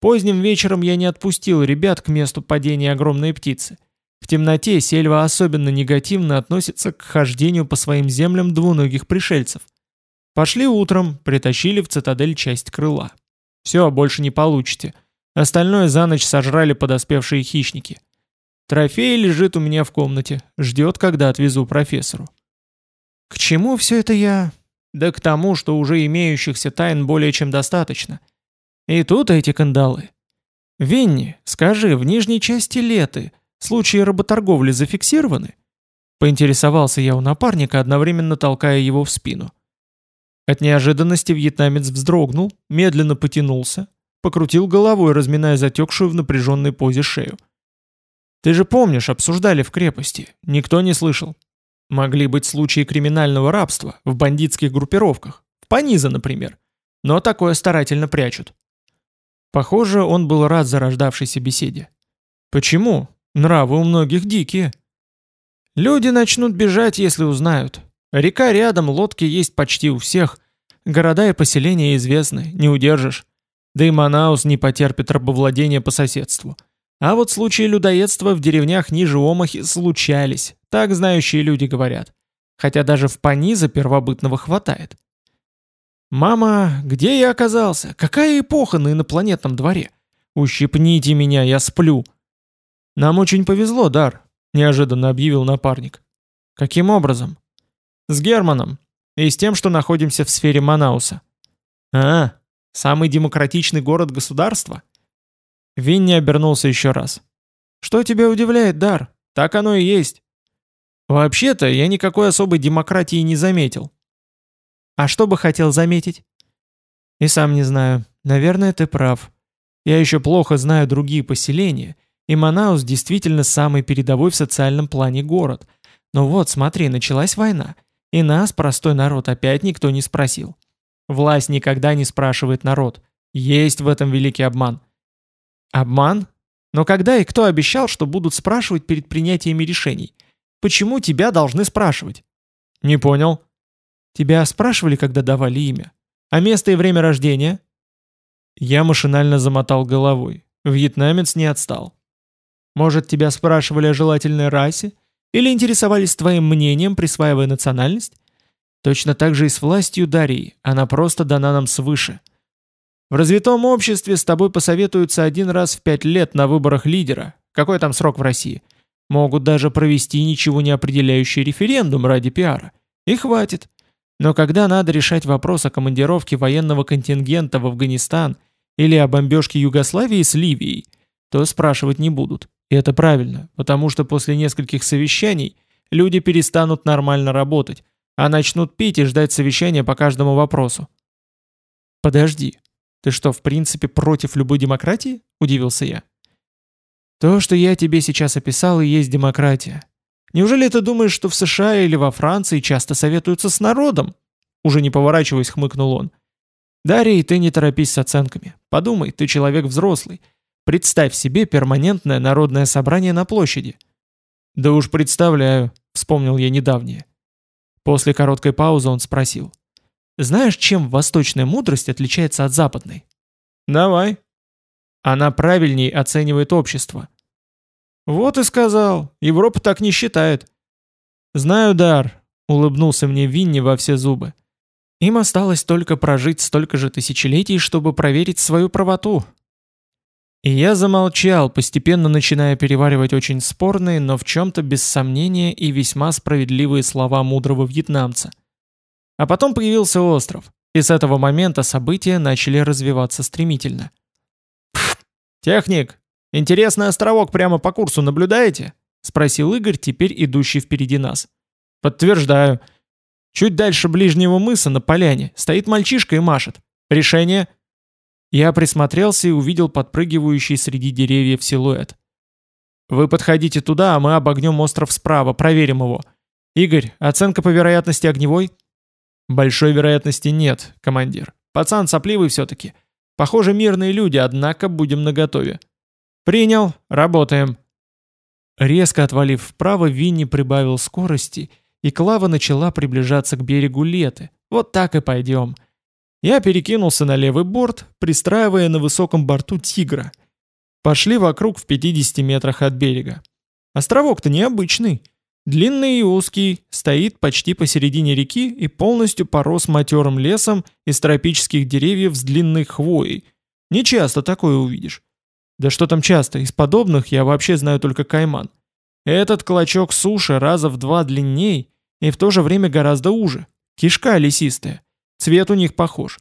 Поздним вечером я не отпустил ребят к месту падения огромной птицы. В темноте сельва особенно негативно относится к хождению по своим землям двуногих пришельцев. Пошли утром, притащили в цитадель часть крыла. Все, больше не получите. Остальное за ночь сожрали подоспевшие хищники. Трофей лежит у меня в комнате, ждет, когда отвезу профессору. К чему все это я? Да к тому, что уже имеющихся тайн более чем достаточно. И тут эти кандалы. Винни, скажи, в нижней части леты Случаи работорговли зафиксированы?» Поинтересовался я у напарника, одновременно толкая его в спину. От неожиданности вьетнамец вздрогнул, медленно потянулся, покрутил головой, разминая затекшую в напряженной позе шею. «Ты же помнишь, обсуждали в крепости. Никто не слышал. Могли быть случаи криминального рабства в бандитских группировках. В Паниза, например. Но такое старательно прячут». Похоже, он был рад зарождавшейся беседе. «Почему?» Нравы у многих дикие. Люди начнут бежать, если узнают. Река рядом, лодки есть почти у всех. Города и поселения известны, не удержишь. Да и Манаус не потерпит рабовладения по соседству. А вот случаи людоедства в деревнях ниже Омахи случались, так знающие люди говорят. Хотя даже в Паниза первобытного хватает. «Мама, где я оказался? Какая эпоха на инопланетном дворе? Ущипните меня, я сплю!» «Нам очень повезло, Дар», — неожиданно объявил напарник. «Каким образом?» «С Германом. И с тем, что находимся в сфере Манауса». «А, самый демократичный город государства?» Винни обернулся еще раз. «Что тебя удивляет, Дар? Так оно и есть». «Вообще-то я никакой особой демократии не заметил». «А что бы хотел заметить?» «И сам не знаю. Наверное, ты прав. Я еще плохо знаю другие поселения» И Манаус действительно самый передовой в социальном плане город. Но вот, смотри, началась война. И нас, простой народ, опять никто не спросил. Власть никогда не спрашивает народ. Есть в этом великий обман. Обман? Но когда и кто обещал, что будут спрашивать перед принятиями решений? Почему тебя должны спрашивать? Не понял. Тебя спрашивали, когда давали имя? А место и время рождения? Я машинально замотал головой. Вьетнамец не отстал. Может, тебя спрашивали о желательной расе? Или интересовались твоим мнением, присваивая национальность? Точно так же и с властью Дарьи, она просто дана нам свыше. В развитом обществе с тобой посоветуются один раз в пять лет на выборах лидера. Какой там срок в России? Могут даже провести ничего не определяющий референдум ради пиара. И хватит. Но когда надо решать вопрос о командировке военного контингента в Афганистан или о бомбежке Югославии с Ливией, то спрашивать не будут. И это правильно, потому что после нескольких совещаний люди перестанут нормально работать, а начнут пить и ждать совещания по каждому вопросу. «Подожди, ты что, в принципе против любой демократии?» – удивился я. «То, что я тебе сейчас описал, и есть демократия. Неужели ты думаешь, что в США или во Франции часто советуются с народом?» Уже не поворачиваясь, хмыкнул он. «Дарий, ты не торопись с оценками. Подумай, ты человек взрослый. Представь себе перманентное народное собрание на площади. Да уж представляю, вспомнил я недавнее. После короткой паузы он спросил. Знаешь, чем восточная мудрость отличается от западной? Давай. Она правильней оценивает общество. Вот и сказал. Европа так не считает. Знаю, Дар, улыбнулся мне Винни во все зубы. Им осталось только прожить столько же тысячелетий, чтобы проверить свою правоту. И я замолчал, постепенно начиная переваривать очень спорные, но в чем-то без сомнения и весьма справедливые слова мудрого вьетнамца. А потом появился остров, и с этого момента события начали развиваться стремительно. «Техник, интересный островок прямо по курсу наблюдаете?» — спросил Игорь, теперь идущий впереди нас. «Подтверждаю. Чуть дальше ближнего мыса на поляне стоит мальчишка и машет. Решение?» Я присмотрелся и увидел подпрыгивающий среди деревьев силуэт. «Вы подходите туда, а мы обогнем остров справа, проверим его. Игорь, оценка по вероятности огневой?» «Большой вероятности нет, командир. Пацан сопливый все-таки. Похоже, мирные люди, однако будем наготове». «Принял. Работаем». Резко отвалив вправо, Винни прибавил скорости, и Клава начала приближаться к берегу Леты. «Вот так и пойдем». Я перекинулся на левый борт, пристраивая на высоком борту «Тигра». Пошли вокруг в 50 метрах от берега. Островок-то необычный. Длинный и узкий, стоит почти посередине реки и полностью порос матерым лесом из тропических деревьев с длинной хвоей. Не часто такое увидишь. Да что там часто, из подобных я вообще знаю только кайман. Этот клочок суши раза в два длинней и в то же время гораздо уже. Кишка лесистая. Цвет у них похож.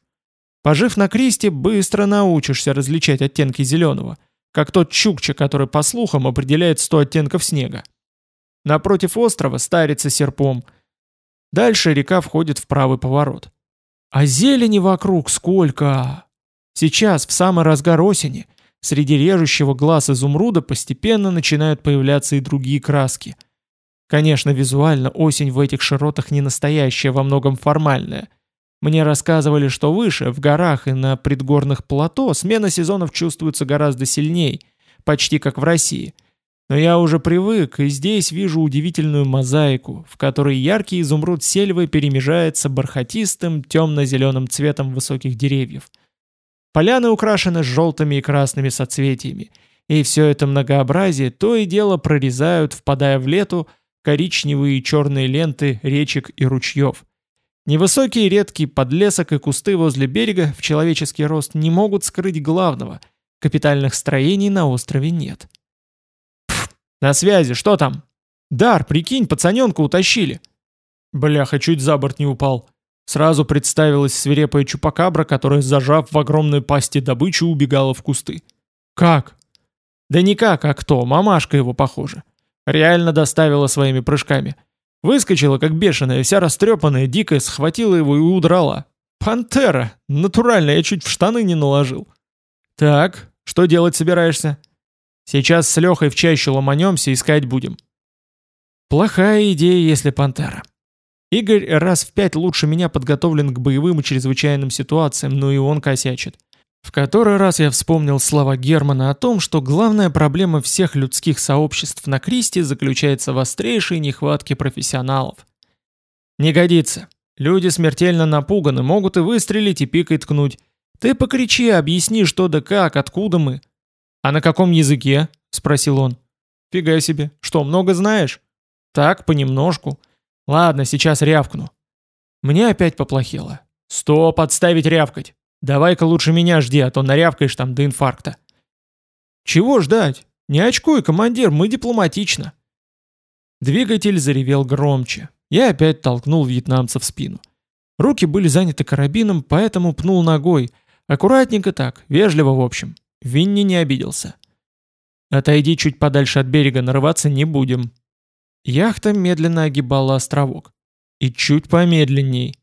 Пожив на кресте, быстро научишься различать оттенки зеленого, как тот чукча, который, по слухам, определяет 100 оттенков снега. Напротив острова старится серпом. Дальше река входит в правый поворот. А зелени вокруг сколько! Сейчас, в самый разгар осени, среди режущего глаз изумруда постепенно начинают появляться и другие краски. Конечно, визуально осень в этих широтах не настоящая, во многом формальная – мне рассказывали, что выше, в горах и на предгорных плато, смена сезонов чувствуется гораздо сильней, почти как в России. Но я уже привык, и здесь вижу удивительную мозаику, в которой яркий изумруд сельвы перемежается бархатистым темно-зеленым цветом высоких деревьев. Поляны украшены желтыми и красными соцветиями, и все это многообразие то и дело прорезают, впадая в лету, коричневые и черные ленты речек и ручьев. Невысокий редкий подлесок и кусты возле берега в человеческий рост не могут скрыть главного – капитальных строений на острове нет. На связи, что там? Дар, прикинь, пацаненка утащили. Бляха, чуть за борт не упал. Сразу представилась свирепая чупакабра, которая, зажав в огромной пасти добычу, убегала в кусты. Как? Да никак, а кто, мамашка его, похоже. Реально доставила своими прыжками – Выскочила, как бешеная, вся растрепанная, дикая, схватила его и удрала. Пантера! Натурально, я чуть в штаны не наложил. Так, что делать собираешься? Сейчас с Лехой в чащу ломанемся, искать будем. Плохая идея, если пантера. Игорь раз в пять лучше меня подготовлен к боевым и чрезвычайным ситуациям, но и он косячит. В который раз я вспомнил слова Германа о том, что главная проблема всех людских сообществ на Кристе заключается в острейшей нехватке профессионалов. Не годится. Люди смертельно напуганы, могут и выстрелить, и пикой ткнуть. Ты покричи, объясни, что да как, откуда мы. А на каком языке? Спросил он. Фига себе. Что, много знаешь? Так, понемножку. Ладно, сейчас рявкну. Мне опять поплохело. Стоп, отставить рявкать. Давай-ка лучше меня жди, а то нарявкаешь там до инфаркта. Чего ждать? Не очкуй, командир, мы дипломатично. Двигатель заревел громче. Я опять толкнул вьетнамца в спину. Руки были заняты карабином, поэтому пнул ногой. Аккуратненько так, вежливо в общем. Винни не обиделся. Отойди чуть подальше от берега, нарываться не будем. Яхта медленно огибала островок. И чуть помедленней.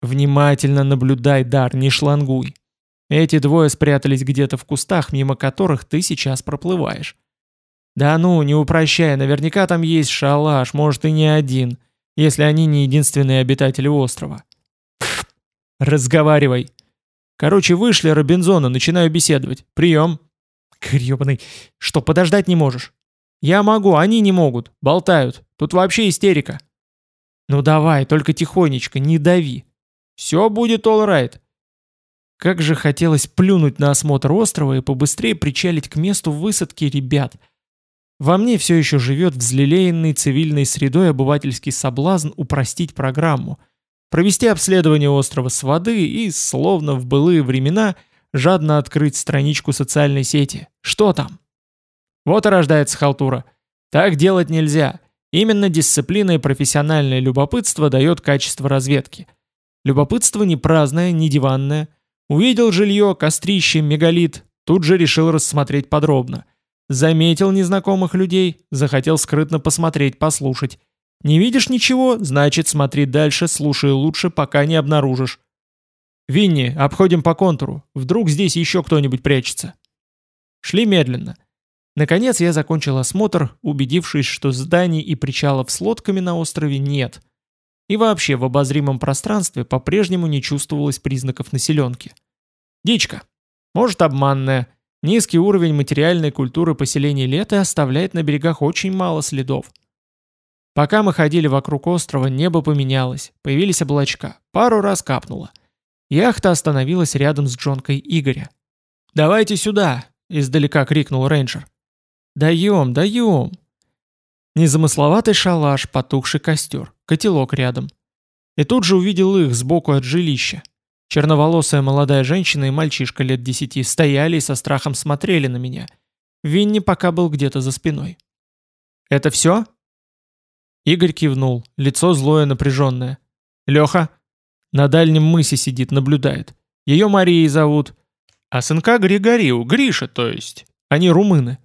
Внимательно наблюдай, Дар, не шлангуй. Эти двое спрятались где-то в кустах, мимо которых ты сейчас проплываешь. Да ну, не упрощай, наверняка там есть шалаш, может и не один, если они не единственные обитатели острова. Разговаривай. Короче, вышли Робинзона, начинаю беседовать. Прием. Гребаный, что, подождать не можешь? Я могу, они не могут, болтают. Тут вообще истерика. Ну давай, только тихонечко, не дави. Все будет all Как же хотелось плюнуть на осмотр острова и побыстрее причалить к месту высадки ребят. Во мне все еще живет взлелеянный цивильной средой обывательский соблазн упростить программу, провести обследование острова с воды и, словно в былые времена, жадно открыть страничку социальной сети. Что там? Вот и рождается халтура. Так делать нельзя. Именно дисциплина и профессиональное любопытство дает качество разведки. Любопытство не праздное, не диванное. Увидел жилье, кострище, мегалит, тут же решил рассмотреть подробно. Заметил незнакомых людей, захотел скрытно посмотреть, послушать. Не видишь ничего, значит смотри дальше, слушай лучше, пока не обнаружишь. «Винни, обходим по контуру. Вдруг здесь еще кто-нибудь прячется». Шли медленно. Наконец я закончил осмотр, убедившись, что зданий и причалов с лодками на острове нет. И вообще в обозримом пространстве по-прежнему не чувствовалось признаков населенки. Дичка. Может обманная. Низкий уровень материальной культуры поселений лета оставляет на берегах очень мало следов. Пока мы ходили вокруг острова, небо поменялось, появились облачка, пару раз капнуло. Яхта остановилась рядом с джонкой Игоря. «Давайте сюда!» — издалека крикнул рейнджер. «Даем, даем!» Незамысловатый шалаш, потухший костер, котелок рядом. И тут же увидел их сбоку от жилища. Черноволосая молодая женщина и мальчишка лет десяти стояли и со страхом смотрели на меня. Винни пока был где-то за спиной. «Это все?» Игорь кивнул, лицо злое напряженное. «Леха?» На дальнем мысе сидит, наблюдает. Ее Марией зовут. А сынка Григорию, Гриша, то есть. Они румыны.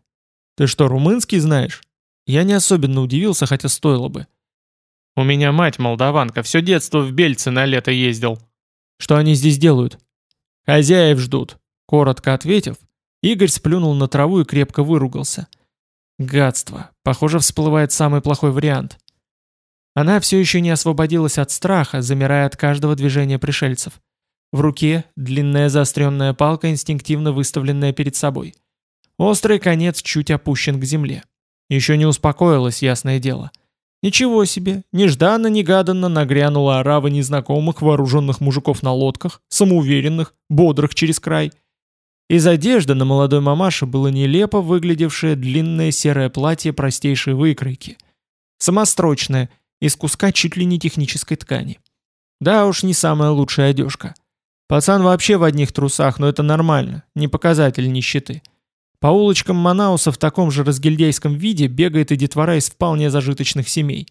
Ты что, румынский знаешь? Я не особенно удивился, хотя стоило бы. У меня мать молдаванка, все детство в Бельце на лето ездил. Что они здесь делают? Хозяев ждут. Коротко ответив, Игорь сплюнул на траву и крепко выругался. Гадство. Похоже, всплывает самый плохой вариант. Она все еще не освободилась от страха, замирая от каждого движения пришельцев. В руке длинная заостренная палка, инстинктивно выставленная перед собой. Острый конец чуть опущен к земле. Еще не успокоилась, ясное дело. Ничего себе, нежданно-негаданно нагрянула орава незнакомых вооруженных мужиков на лодках, самоуверенных, бодрых через край. Из одежды на молодой мамаше было нелепо выглядевшее длинное серое платье простейшей выкройки. Самострочное – из куска чуть ли не технической ткани. Да уж, не самая лучшая одежка. Пацан вообще в одних трусах, но это нормально, не показатель нищеты. По улочкам Манауса в таком же разгильдейском виде бегает и детвора из вполне зажиточных семей.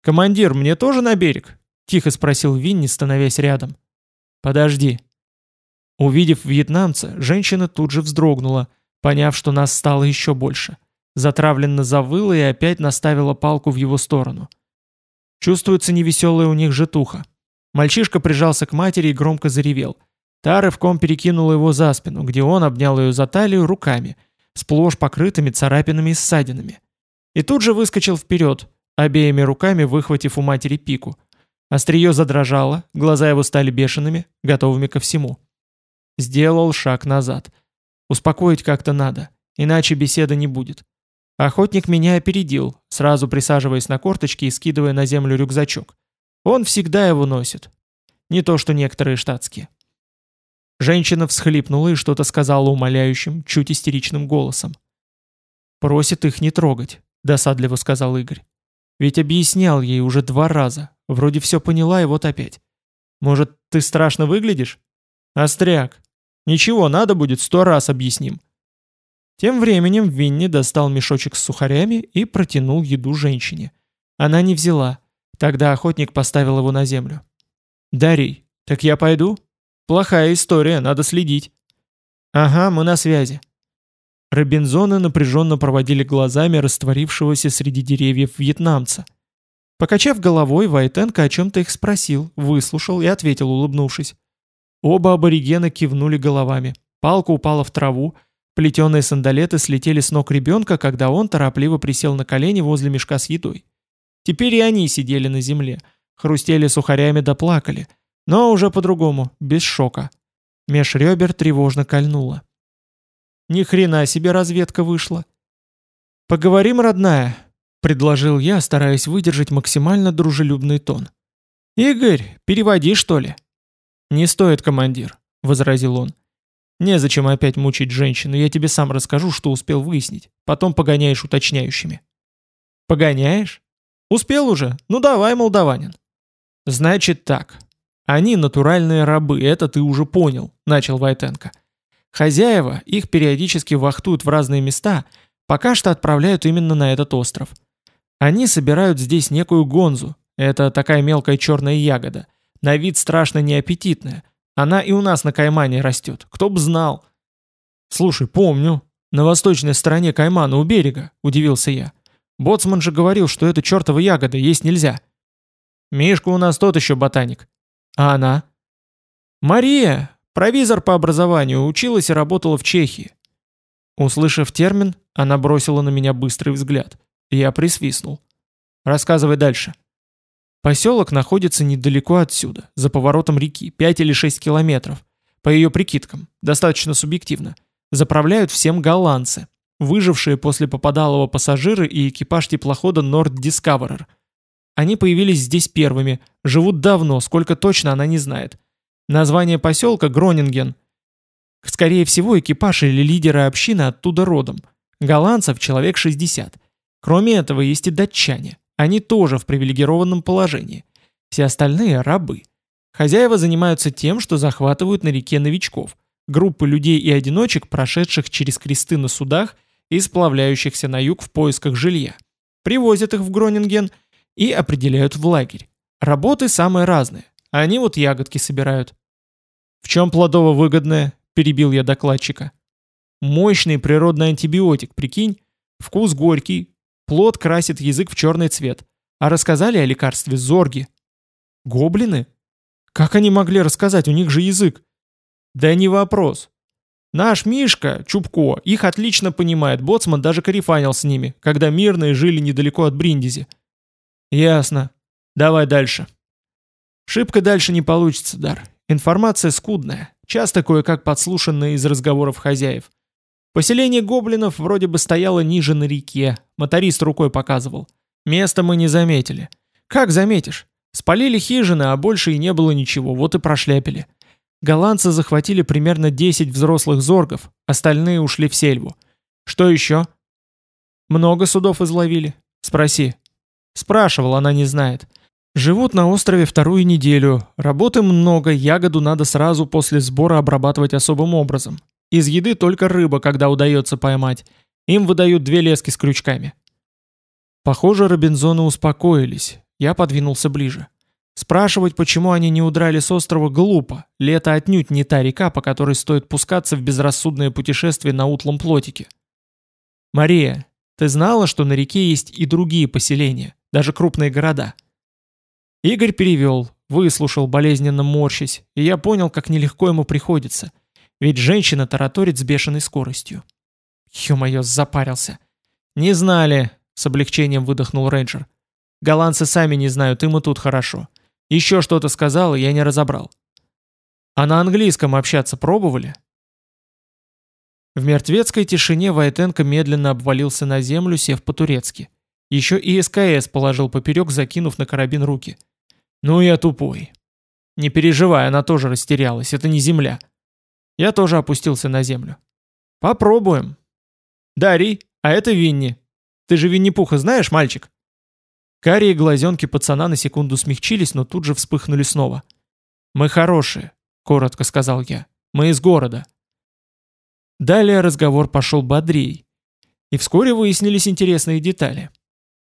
«Командир, мне тоже на берег?» – тихо спросил Винни, становясь рядом. «Подожди». Увидев вьетнамца, женщина тут же вздрогнула, поняв, что нас стало еще больше. Затравленно завыла и опять наставила палку в его сторону. Чувствуется невеселая у них житуха. Мальчишка прижался к матери и громко заревел. Та рывком перекинула его за спину, где он обнял ее за талию руками, сплошь покрытыми царапинами и ссадинами. И тут же выскочил вперед, обеими руками выхватив у матери пику. Острие задрожало, глаза его стали бешеными, готовыми ко всему. Сделал шаг назад. Успокоить как-то надо, иначе беседы не будет. Охотник меня опередил, сразу присаживаясь на корточки и скидывая на землю рюкзачок. Он всегда его носит. Не то, что некоторые штатские. Женщина всхлипнула и что-то сказала умоляющим, чуть истеричным голосом. «Просит их не трогать», — досадливо сказал Игорь. «Ведь объяснял ей уже два раза. Вроде все поняла, и вот опять. Может, ты страшно выглядишь? Остряк. Ничего, надо будет, сто раз объясним. Тем временем Винни достал мешочек с сухарями и протянул еду женщине. Она не взяла. Тогда охотник поставил его на землю. «Дарий, так я пойду? Плохая история, надо следить». «Ага, мы на связи». Робинзоны напряженно проводили глазами растворившегося среди деревьев вьетнамца. Покачав головой, Вайтенко о чем-то их спросил, выслушал и ответил, улыбнувшись. Оба аборигена кивнули головами. Палка упала в траву, Плетеные сандалеты слетели с ног ребенка, когда он торопливо присел на колени возле мешка с едой. Теперь и они сидели на земле, хрустели сухарями да плакали, но уже по-другому, без шока. Меж ребер тревожно кольнуло. Ни хрена себе разведка вышла. «Поговорим, родная», — предложил я, стараясь выдержать максимально дружелюбный тон. «Игорь, переводи, что ли?» «Не стоит, командир», — возразил он. Незачем опять мучить женщину, я тебе сам расскажу, что успел выяснить. Потом погоняешь уточняющими. Погоняешь? Успел уже? Ну давай, молдаванин. Значит так. Они натуральные рабы, это ты уже понял, начал Вайтенко. Хозяева их периодически вахтуют в разные места, пока что отправляют именно на этот остров. Они собирают здесь некую гонзу, это такая мелкая черная ягода, на вид страшно неаппетитная, она и у нас на Каймане растет, кто б знал. Слушай, помню, на восточной стороне Каймана у берега, удивился я. Боцман же говорил, что эта чертова ягода есть нельзя. Мишка у нас тот еще ботаник. А она? Мария, провизор по образованию, училась и работала в Чехии. Услышав термин, она бросила на меня быстрый взгляд. Я присвистнул. Рассказывай дальше. Поселок находится недалеко отсюда, за поворотом реки, 5 или 6 километров. По ее прикидкам, достаточно субъективно. Заправляют всем голландцы, выжившие после попадалого пассажиры и экипаж теплохода Nord Discoverer – они появились здесь первыми, живут давно, сколько точно она не знает. Название поселка Гронинген. Скорее всего, экипаж или лидеры общины оттуда родом. Голландцев человек 60. Кроме этого, есть и датчане. Они тоже в привилегированном положении. Все остальные – рабы. Хозяева занимаются тем, что захватывают на реке новичков, группы людей и одиночек, прошедших через кресты на судах и сплавляющихся на юг в поисках жилья. Привозят их в Гронинген – и определяют в лагерь. Работы самые разные, они вот ягодки собирают. «В чем плодово-выгодное?» – перебил я докладчика. «Мощный природный антибиотик, прикинь? Вкус горький, плод красит язык в черный цвет. А рассказали о лекарстве зорги». «Гоблины? Как они могли рассказать, у них же язык?» «Да не вопрос. Наш Мишка, Чубко, их отлично понимает, боцман даже карифанил с ними, когда мирные жили недалеко от Бриндизи. «Ясно. Давай дальше». Шибко дальше не получится, Дар. Информация скудная, часто кое-как подслушанная из разговоров хозяев. Поселение гоблинов вроде бы стояло ниже на реке, моторист рукой показывал. Место мы не заметили. Как заметишь? Спалили хижины, а больше и не было ничего, вот и прошляпили. Голландцы захватили примерно 10 взрослых зоргов, остальные ушли в сельву. Что еще? Много судов изловили? Спроси. Спрашивал, она не знает. Живут на острове вторую неделю. Работы много, ягоду надо сразу после сбора обрабатывать особым образом. Из еды только рыба, когда удается поймать. Им выдают две лески с крючками. Похоже, Робинзоны успокоились. Я подвинулся ближе. Спрашивать, почему они не удрали с острова, глупо. Лето отнюдь не та река, по которой стоит пускаться в безрассудное путешествие на утлом плотике. «Мария, ты знала, что на реке есть и другие поселения? Даже крупные города. Игорь перевел, выслушал, болезненно морщись, и я понял, как нелегко ему приходится, ведь женщина тараторит с бешеной скоростью. Ё-моё, запарился. «Не знали», — с облегчением выдохнул рейнджер. «Голландцы сами не знают, им и тут хорошо. Еще что-то сказал, и я не разобрал». «А на английском общаться пробовали?» В мертвецкой тишине Войтенко медленно обвалился на землю, сев по-турецки. Еще и СКС положил поперек, закинув на карабин руки. Ну я тупой. Не переживай, она тоже растерялась, это не земля. Я тоже опустился на землю. Попробуем. Дарий, а это Винни. Ты же Винни-Пуха знаешь, мальчик? Карие глазенки пацана на секунду смягчились, но тут же вспыхнули снова. «Мы хорошие», — коротко сказал я. «Мы из города». Далее разговор пошел бодрей. И вскоре выяснились интересные детали.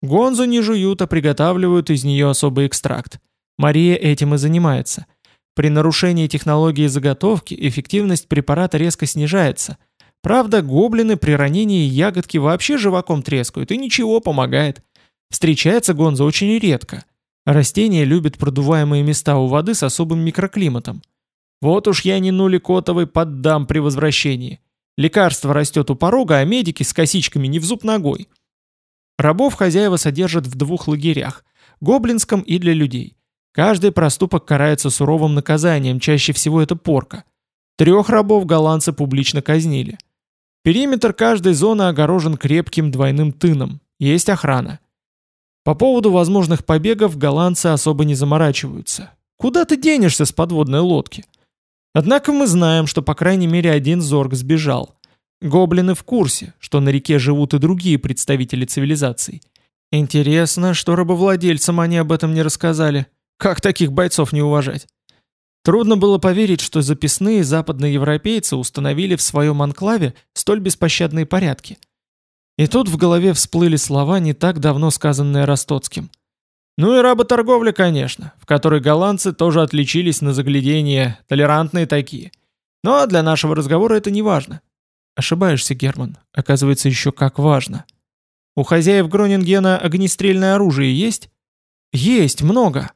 Гонзу не жуют, а приготавливают из нее особый экстракт. Мария этим и занимается. При нарушении технологии заготовки эффективность препарата резко снижается. Правда, гоблины при ранении ягодки вообще живаком трескают, и ничего, помогает. Встречается гонза очень редко. Растение любит продуваемые места у воды с особым микроклиматом. Вот уж я не нули котовой поддам при возвращении. Лекарство растет у порога, а медики с косичками не в зуб ногой. Рабов хозяева содержат в двух лагерях – гоблинском и для людей. Каждый проступок карается суровым наказанием, чаще всего это порка. Трех рабов голландцы публично казнили. Периметр каждой зоны огорожен крепким двойным тыном, есть охрана. По поводу возможных побегов голландцы особо не заморачиваются. Куда ты денешься с подводной лодки? Однако мы знаем, что по крайней мере один зорг сбежал. Гоблины в курсе, что на реке живут и другие представители цивилизаций. Интересно, что рабовладельцам они об этом не рассказали. Как таких бойцов не уважать? Трудно было поверить, что записные западные европейцы установили в своем анклаве столь беспощадные порядки. И тут в голове всплыли слова, не так давно сказанные Ростоцким. Ну и работорговля, конечно, в которой голландцы тоже отличились на заглядение, толерантные такие. Но для нашего разговора это не важно. Ошибаешься, Герман. Оказывается, еще как важно. У хозяев Гронингена огнестрельное оружие есть? Есть, много.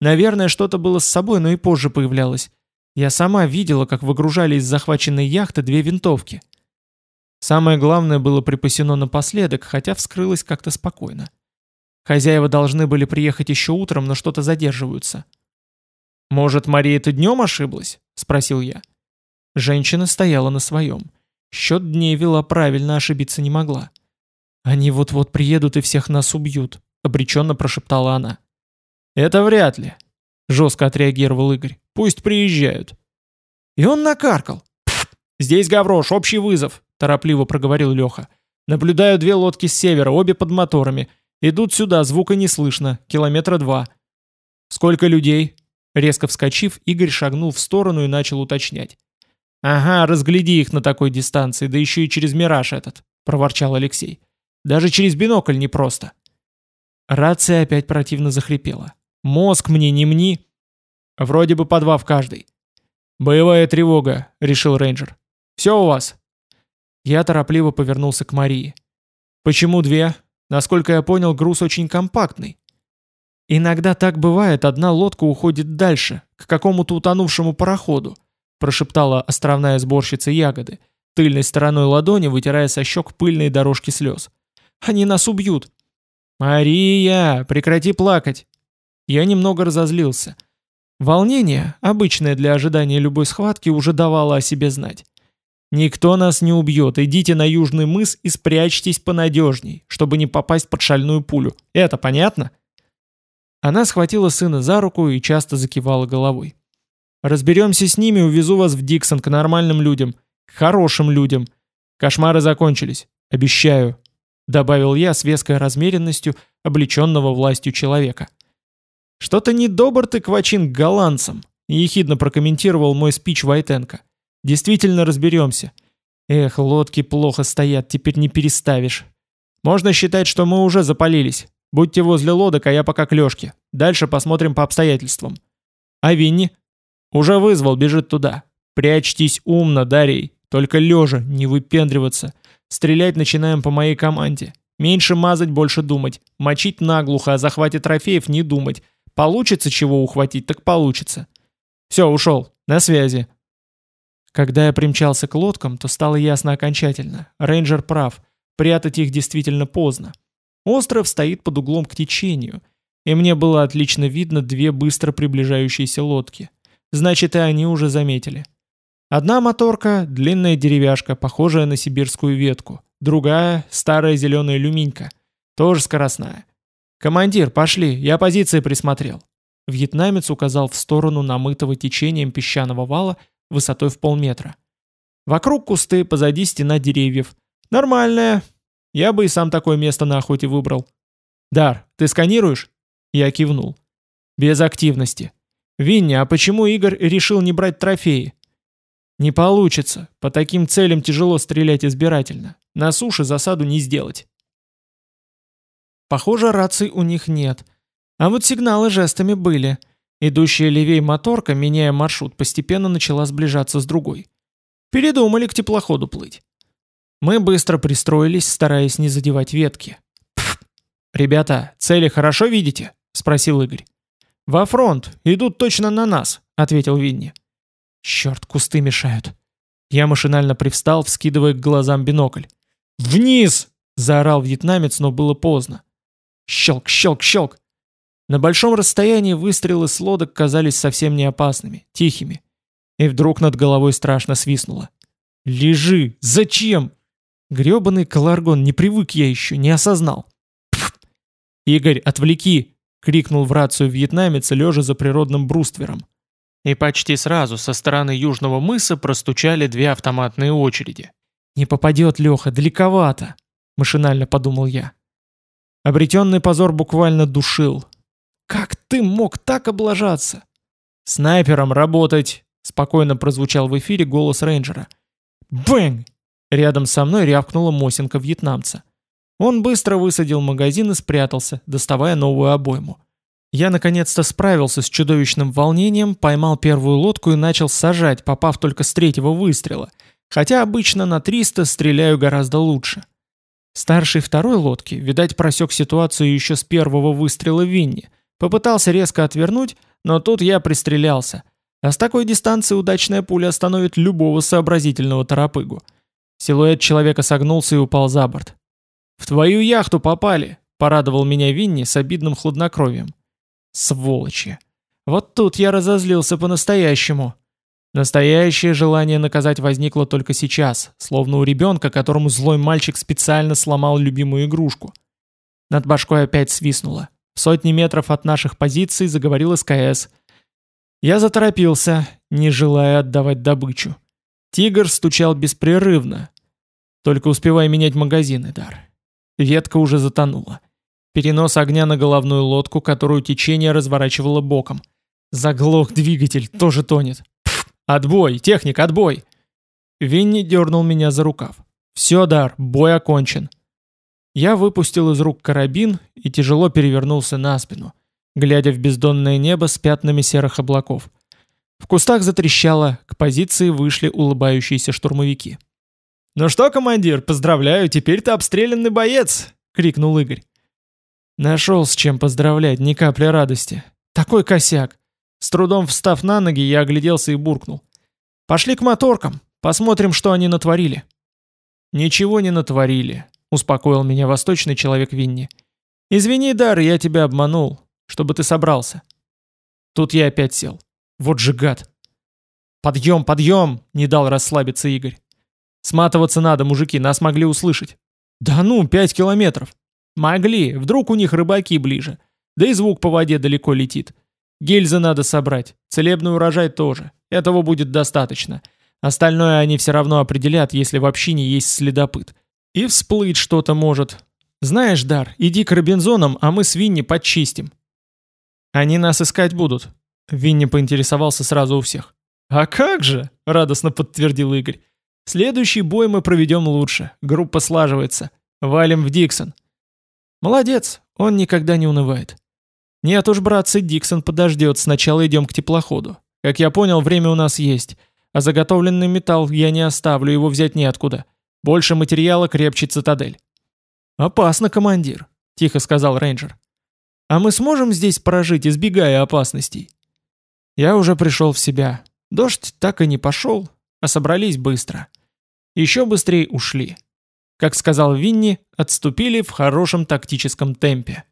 Наверное, что-то было с собой, но и позже появлялось. Я сама видела, как выгружали из захваченной яхты две винтовки. Самое главное было припасено напоследок, хотя вскрылось как-то спокойно. Хозяева должны были приехать еще утром, но что-то задерживаются. «Может, Мария это днем ошиблась?» – спросил я. Женщина стояла на своем. Счет дней вела правильно, ошибиться не могла. «Они вот-вот приедут и всех нас убьют», – обреченно прошептала она. «Это вряд ли», — жестко отреагировал Игорь. «Пусть приезжают». И он накаркал. «Здесь Гаврош, общий вызов», — торопливо проговорил Леха. «Наблюдаю две лодки с севера, обе под моторами. Идут сюда, звука не слышно, километра два». «Сколько людей?» Резко вскочив, Игорь шагнул в сторону и начал уточнять. «Ага, разгляди их на такой дистанции, да еще и через мираж этот», — проворчал Алексей. «Даже через бинокль непросто». Рация опять противно захрипела. Мозг мне не мни. Вроде бы по два в каждой. Боевая тревога, решил рейнджер. Все у вас? Я торопливо повернулся к Марии. Почему две? Насколько я понял, груз очень компактный. Иногда так бывает, одна лодка уходит дальше, к какому-то утонувшему пароходу, прошептала островная сборщица ягоды, тыльной стороной ладони вытирая со щек пыльные дорожки слез. Они нас убьют. «Мария, прекрати плакать!» Я немного разозлился. Волнение, обычное для ожидания любой схватки, уже давало о себе знать. «Никто нас не убьет, идите на южный мыс и спрячьтесь понадежней, чтобы не попасть под шальную пулю. Это понятно?» Она схватила сына за руку и часто закивала головой. «Разберемся с ними, увезу вас в Диксон к нормальным людям, к хорошим людям. Кошмары закончились, обещаю», — добавил я с веской размеренностью облеченного властью человека. «Что-то недобр ты, Квачин, к голландцам», — ехидно прокомментировал мой спич Войтенко. «Действительно разберемся. Эх, лодки плохо стоят, теперь не переставишь. Можно считать, что мы уже запалились. Будьте возле лодок, а я пока к Лёшке. Дальше посмотрим по обстоятельствам. А Винни? Уже вызвал, бежит туда. Прячьтесь умно, Дарий. Только лежа, не выпендриваться. Стрелять начинаем по моей команде. Меньше мазать, больше думать. Мочить наглухо, о захвате трофеев не думать. Получится чего ухватить, так получится. Все, ушел. На связи. Когда я примчался к лодкам, то стало ясно окончательно. Рейнджер прав. Прятать их действительно поздно. Остров стоит под углом к течению, и мне было отлично видно две быстро приближающиеся лодки. Значит, и они уже заметили. Одна моторка — длинная деревяшка, похожая на сибирскую ветку. Другая — старая зеленая люминька, тоже скоростная. «Командир, пошли, я позиции присмотрел». Вьетнамец указал в сторону намытого течением песчаного вала высотой в полметра. Вокруг кусты, позади стена деревьев. Нормальная. Я бы и сам такое место на охоте выбрал. Дар, ты сканируешь? Я кивнул. Без активности. Винни, а почему Игорь решил не брать трофеи? Не получится. По таким целям тяжело стрелять избирательно. На суше засаду не сделать. Похоже, раций у них нет. А вот сигналы жестами были. Идущая левей моторка, меняя маршрут, постепенно начала сближаться с другой. Передумали к теплоходу плыть. Мы быстро пристроились, стараясь не задевать ветки. «Пф! Ребята, цели хорошо видите?» — спросил Игорь. «Во фронт, идут точно на нас», — ответил Винни. «Черт, кусты мешают». Я машинально привстал, вскидывая к глазам бинокль. «Вниз!» — заорал вьетнамец, но было поздно. Щелк, щелк, щелк. На большом расстоянии выстрелы с лодок казались совсем не опасными, тихими. И вдруг над головой страшно свистнуло. «Лежи! Зачем?» Грёбаный колоргон, не привык я еще, не осознал. Пф! «Игорь, отвлеки!» — крикнул в рацию вьетнамец, лежа за природным бруствером. И почти сразу со стороны южного мыса простучали две автоматные очереди. «Не попадет, Леха, далековато!» — машинально подумал я. Обретенный позор буквально душил. «Как ты мог так облажаться?» «Снайпером работать!» — спокойно прозвучал в эфире голос рейнджера. «Бэнг!» — рядом со мной рявкнула Мосинка вьетнамца. Он быстро высадил магазин и спрятался, доставая новую обойму. Я наконец-то справился с чудовищным волнением, поймал первую лодку и начал сажать, попав только с третьего выстрела, хотя обычно на 300 стреляю гораздо лучше. Старший второй лодки, видать, просек ситуацию еще с первого выстрела Винни, попытался резко отвернуть, но тут я пристрелялся. А с такой дистанции удачная пуля остановит любого сообразительного торопыгу. Силуэт человека согнулся и упал за борт. «В твою яхту попали!» — порадовал меня Винни с обидным хладнокровием. Сволочи. Вот тут я разозлился по-настоящему. Настоящее желание наказать возникло только сейчас, словно у ребенка, которому злой мальчик специально сломал любимую игрушку. Над башкой опять свистнуло. В сотни метров от наших позиций заговорил СКС. Я заторопился, не желая отдавать добычу. Тигр стучал беспрерывно. Только успевая менять магазины, Дар. Ветка уже затонула. Перенос огня на головную лодку, которую течение разворачивало боком. Заглох двигатель, тоже тонет. Пф, отбой, техник, отбой! Винни дернул меня за рукав. Все, Дар, бой окончен. Я выпустил из рук карабин и тяжело перевернулся на спину, глядя в бездонное небо с пятнами серых облаков. В кустах затрещало, к позиции вышли улыбающиеся штурмовики. «Ну что, командир, поздравляю, теперь ты обстрелянный боец!» — крикнул Игорь. Нашел с чем поздравлять, ни капли радости. Такой косяк. С трудом встав на ноги, я огляделся и буркнул. Пошли к моторкам, посмотрим, что они натворили. Ничего не натворили, успокоил меня восточный человек Винни. Извини, Дар, я тебя обманул, чтобы ты собрался. Тут я опять сел. Вот же гад. Подъем, подъем, не дал расслабиться Игорь. Сматываться надо, мужики, нас могли услышать. Да ну, пять километров. Могли, вдруг у них рыбаки ближе. Да и звук по воде далеко летит. Гильзы надо собрать, целебный урожай тоже. Этого будет достаточно. Остальное они все равно определят, если вообще не есть следопыт. И всплыть что-то может. Знаешь, Дар, иди к Робинзонам, а мы с Винни подчистим. Они нас искать будут. Винни поинтересовался сразу у всех. А как же, радостно подтвердил Игорь. Следующий бой мы проведем лучше. Группа слаживается. Валим в Диксон. Молодец, он никогда не унывает. Нет уж, братцы, Диксон подождет, сначала идем к теплоходу. Как я понял, время у нас есть. А заготовленный металл я не оставлю, его взять неоткуда. Больше материала крепче цитадель. «Опасно, командир», — тихо сказал рейнджер. «А мы сможем здесь прожить, избегая опасностей?» Я уже пришел в себя. Дождь так и не пошел, а собрались быстро. Еще быстрее ушли как сказал Винни, отступили в хорошем тактическом темпе.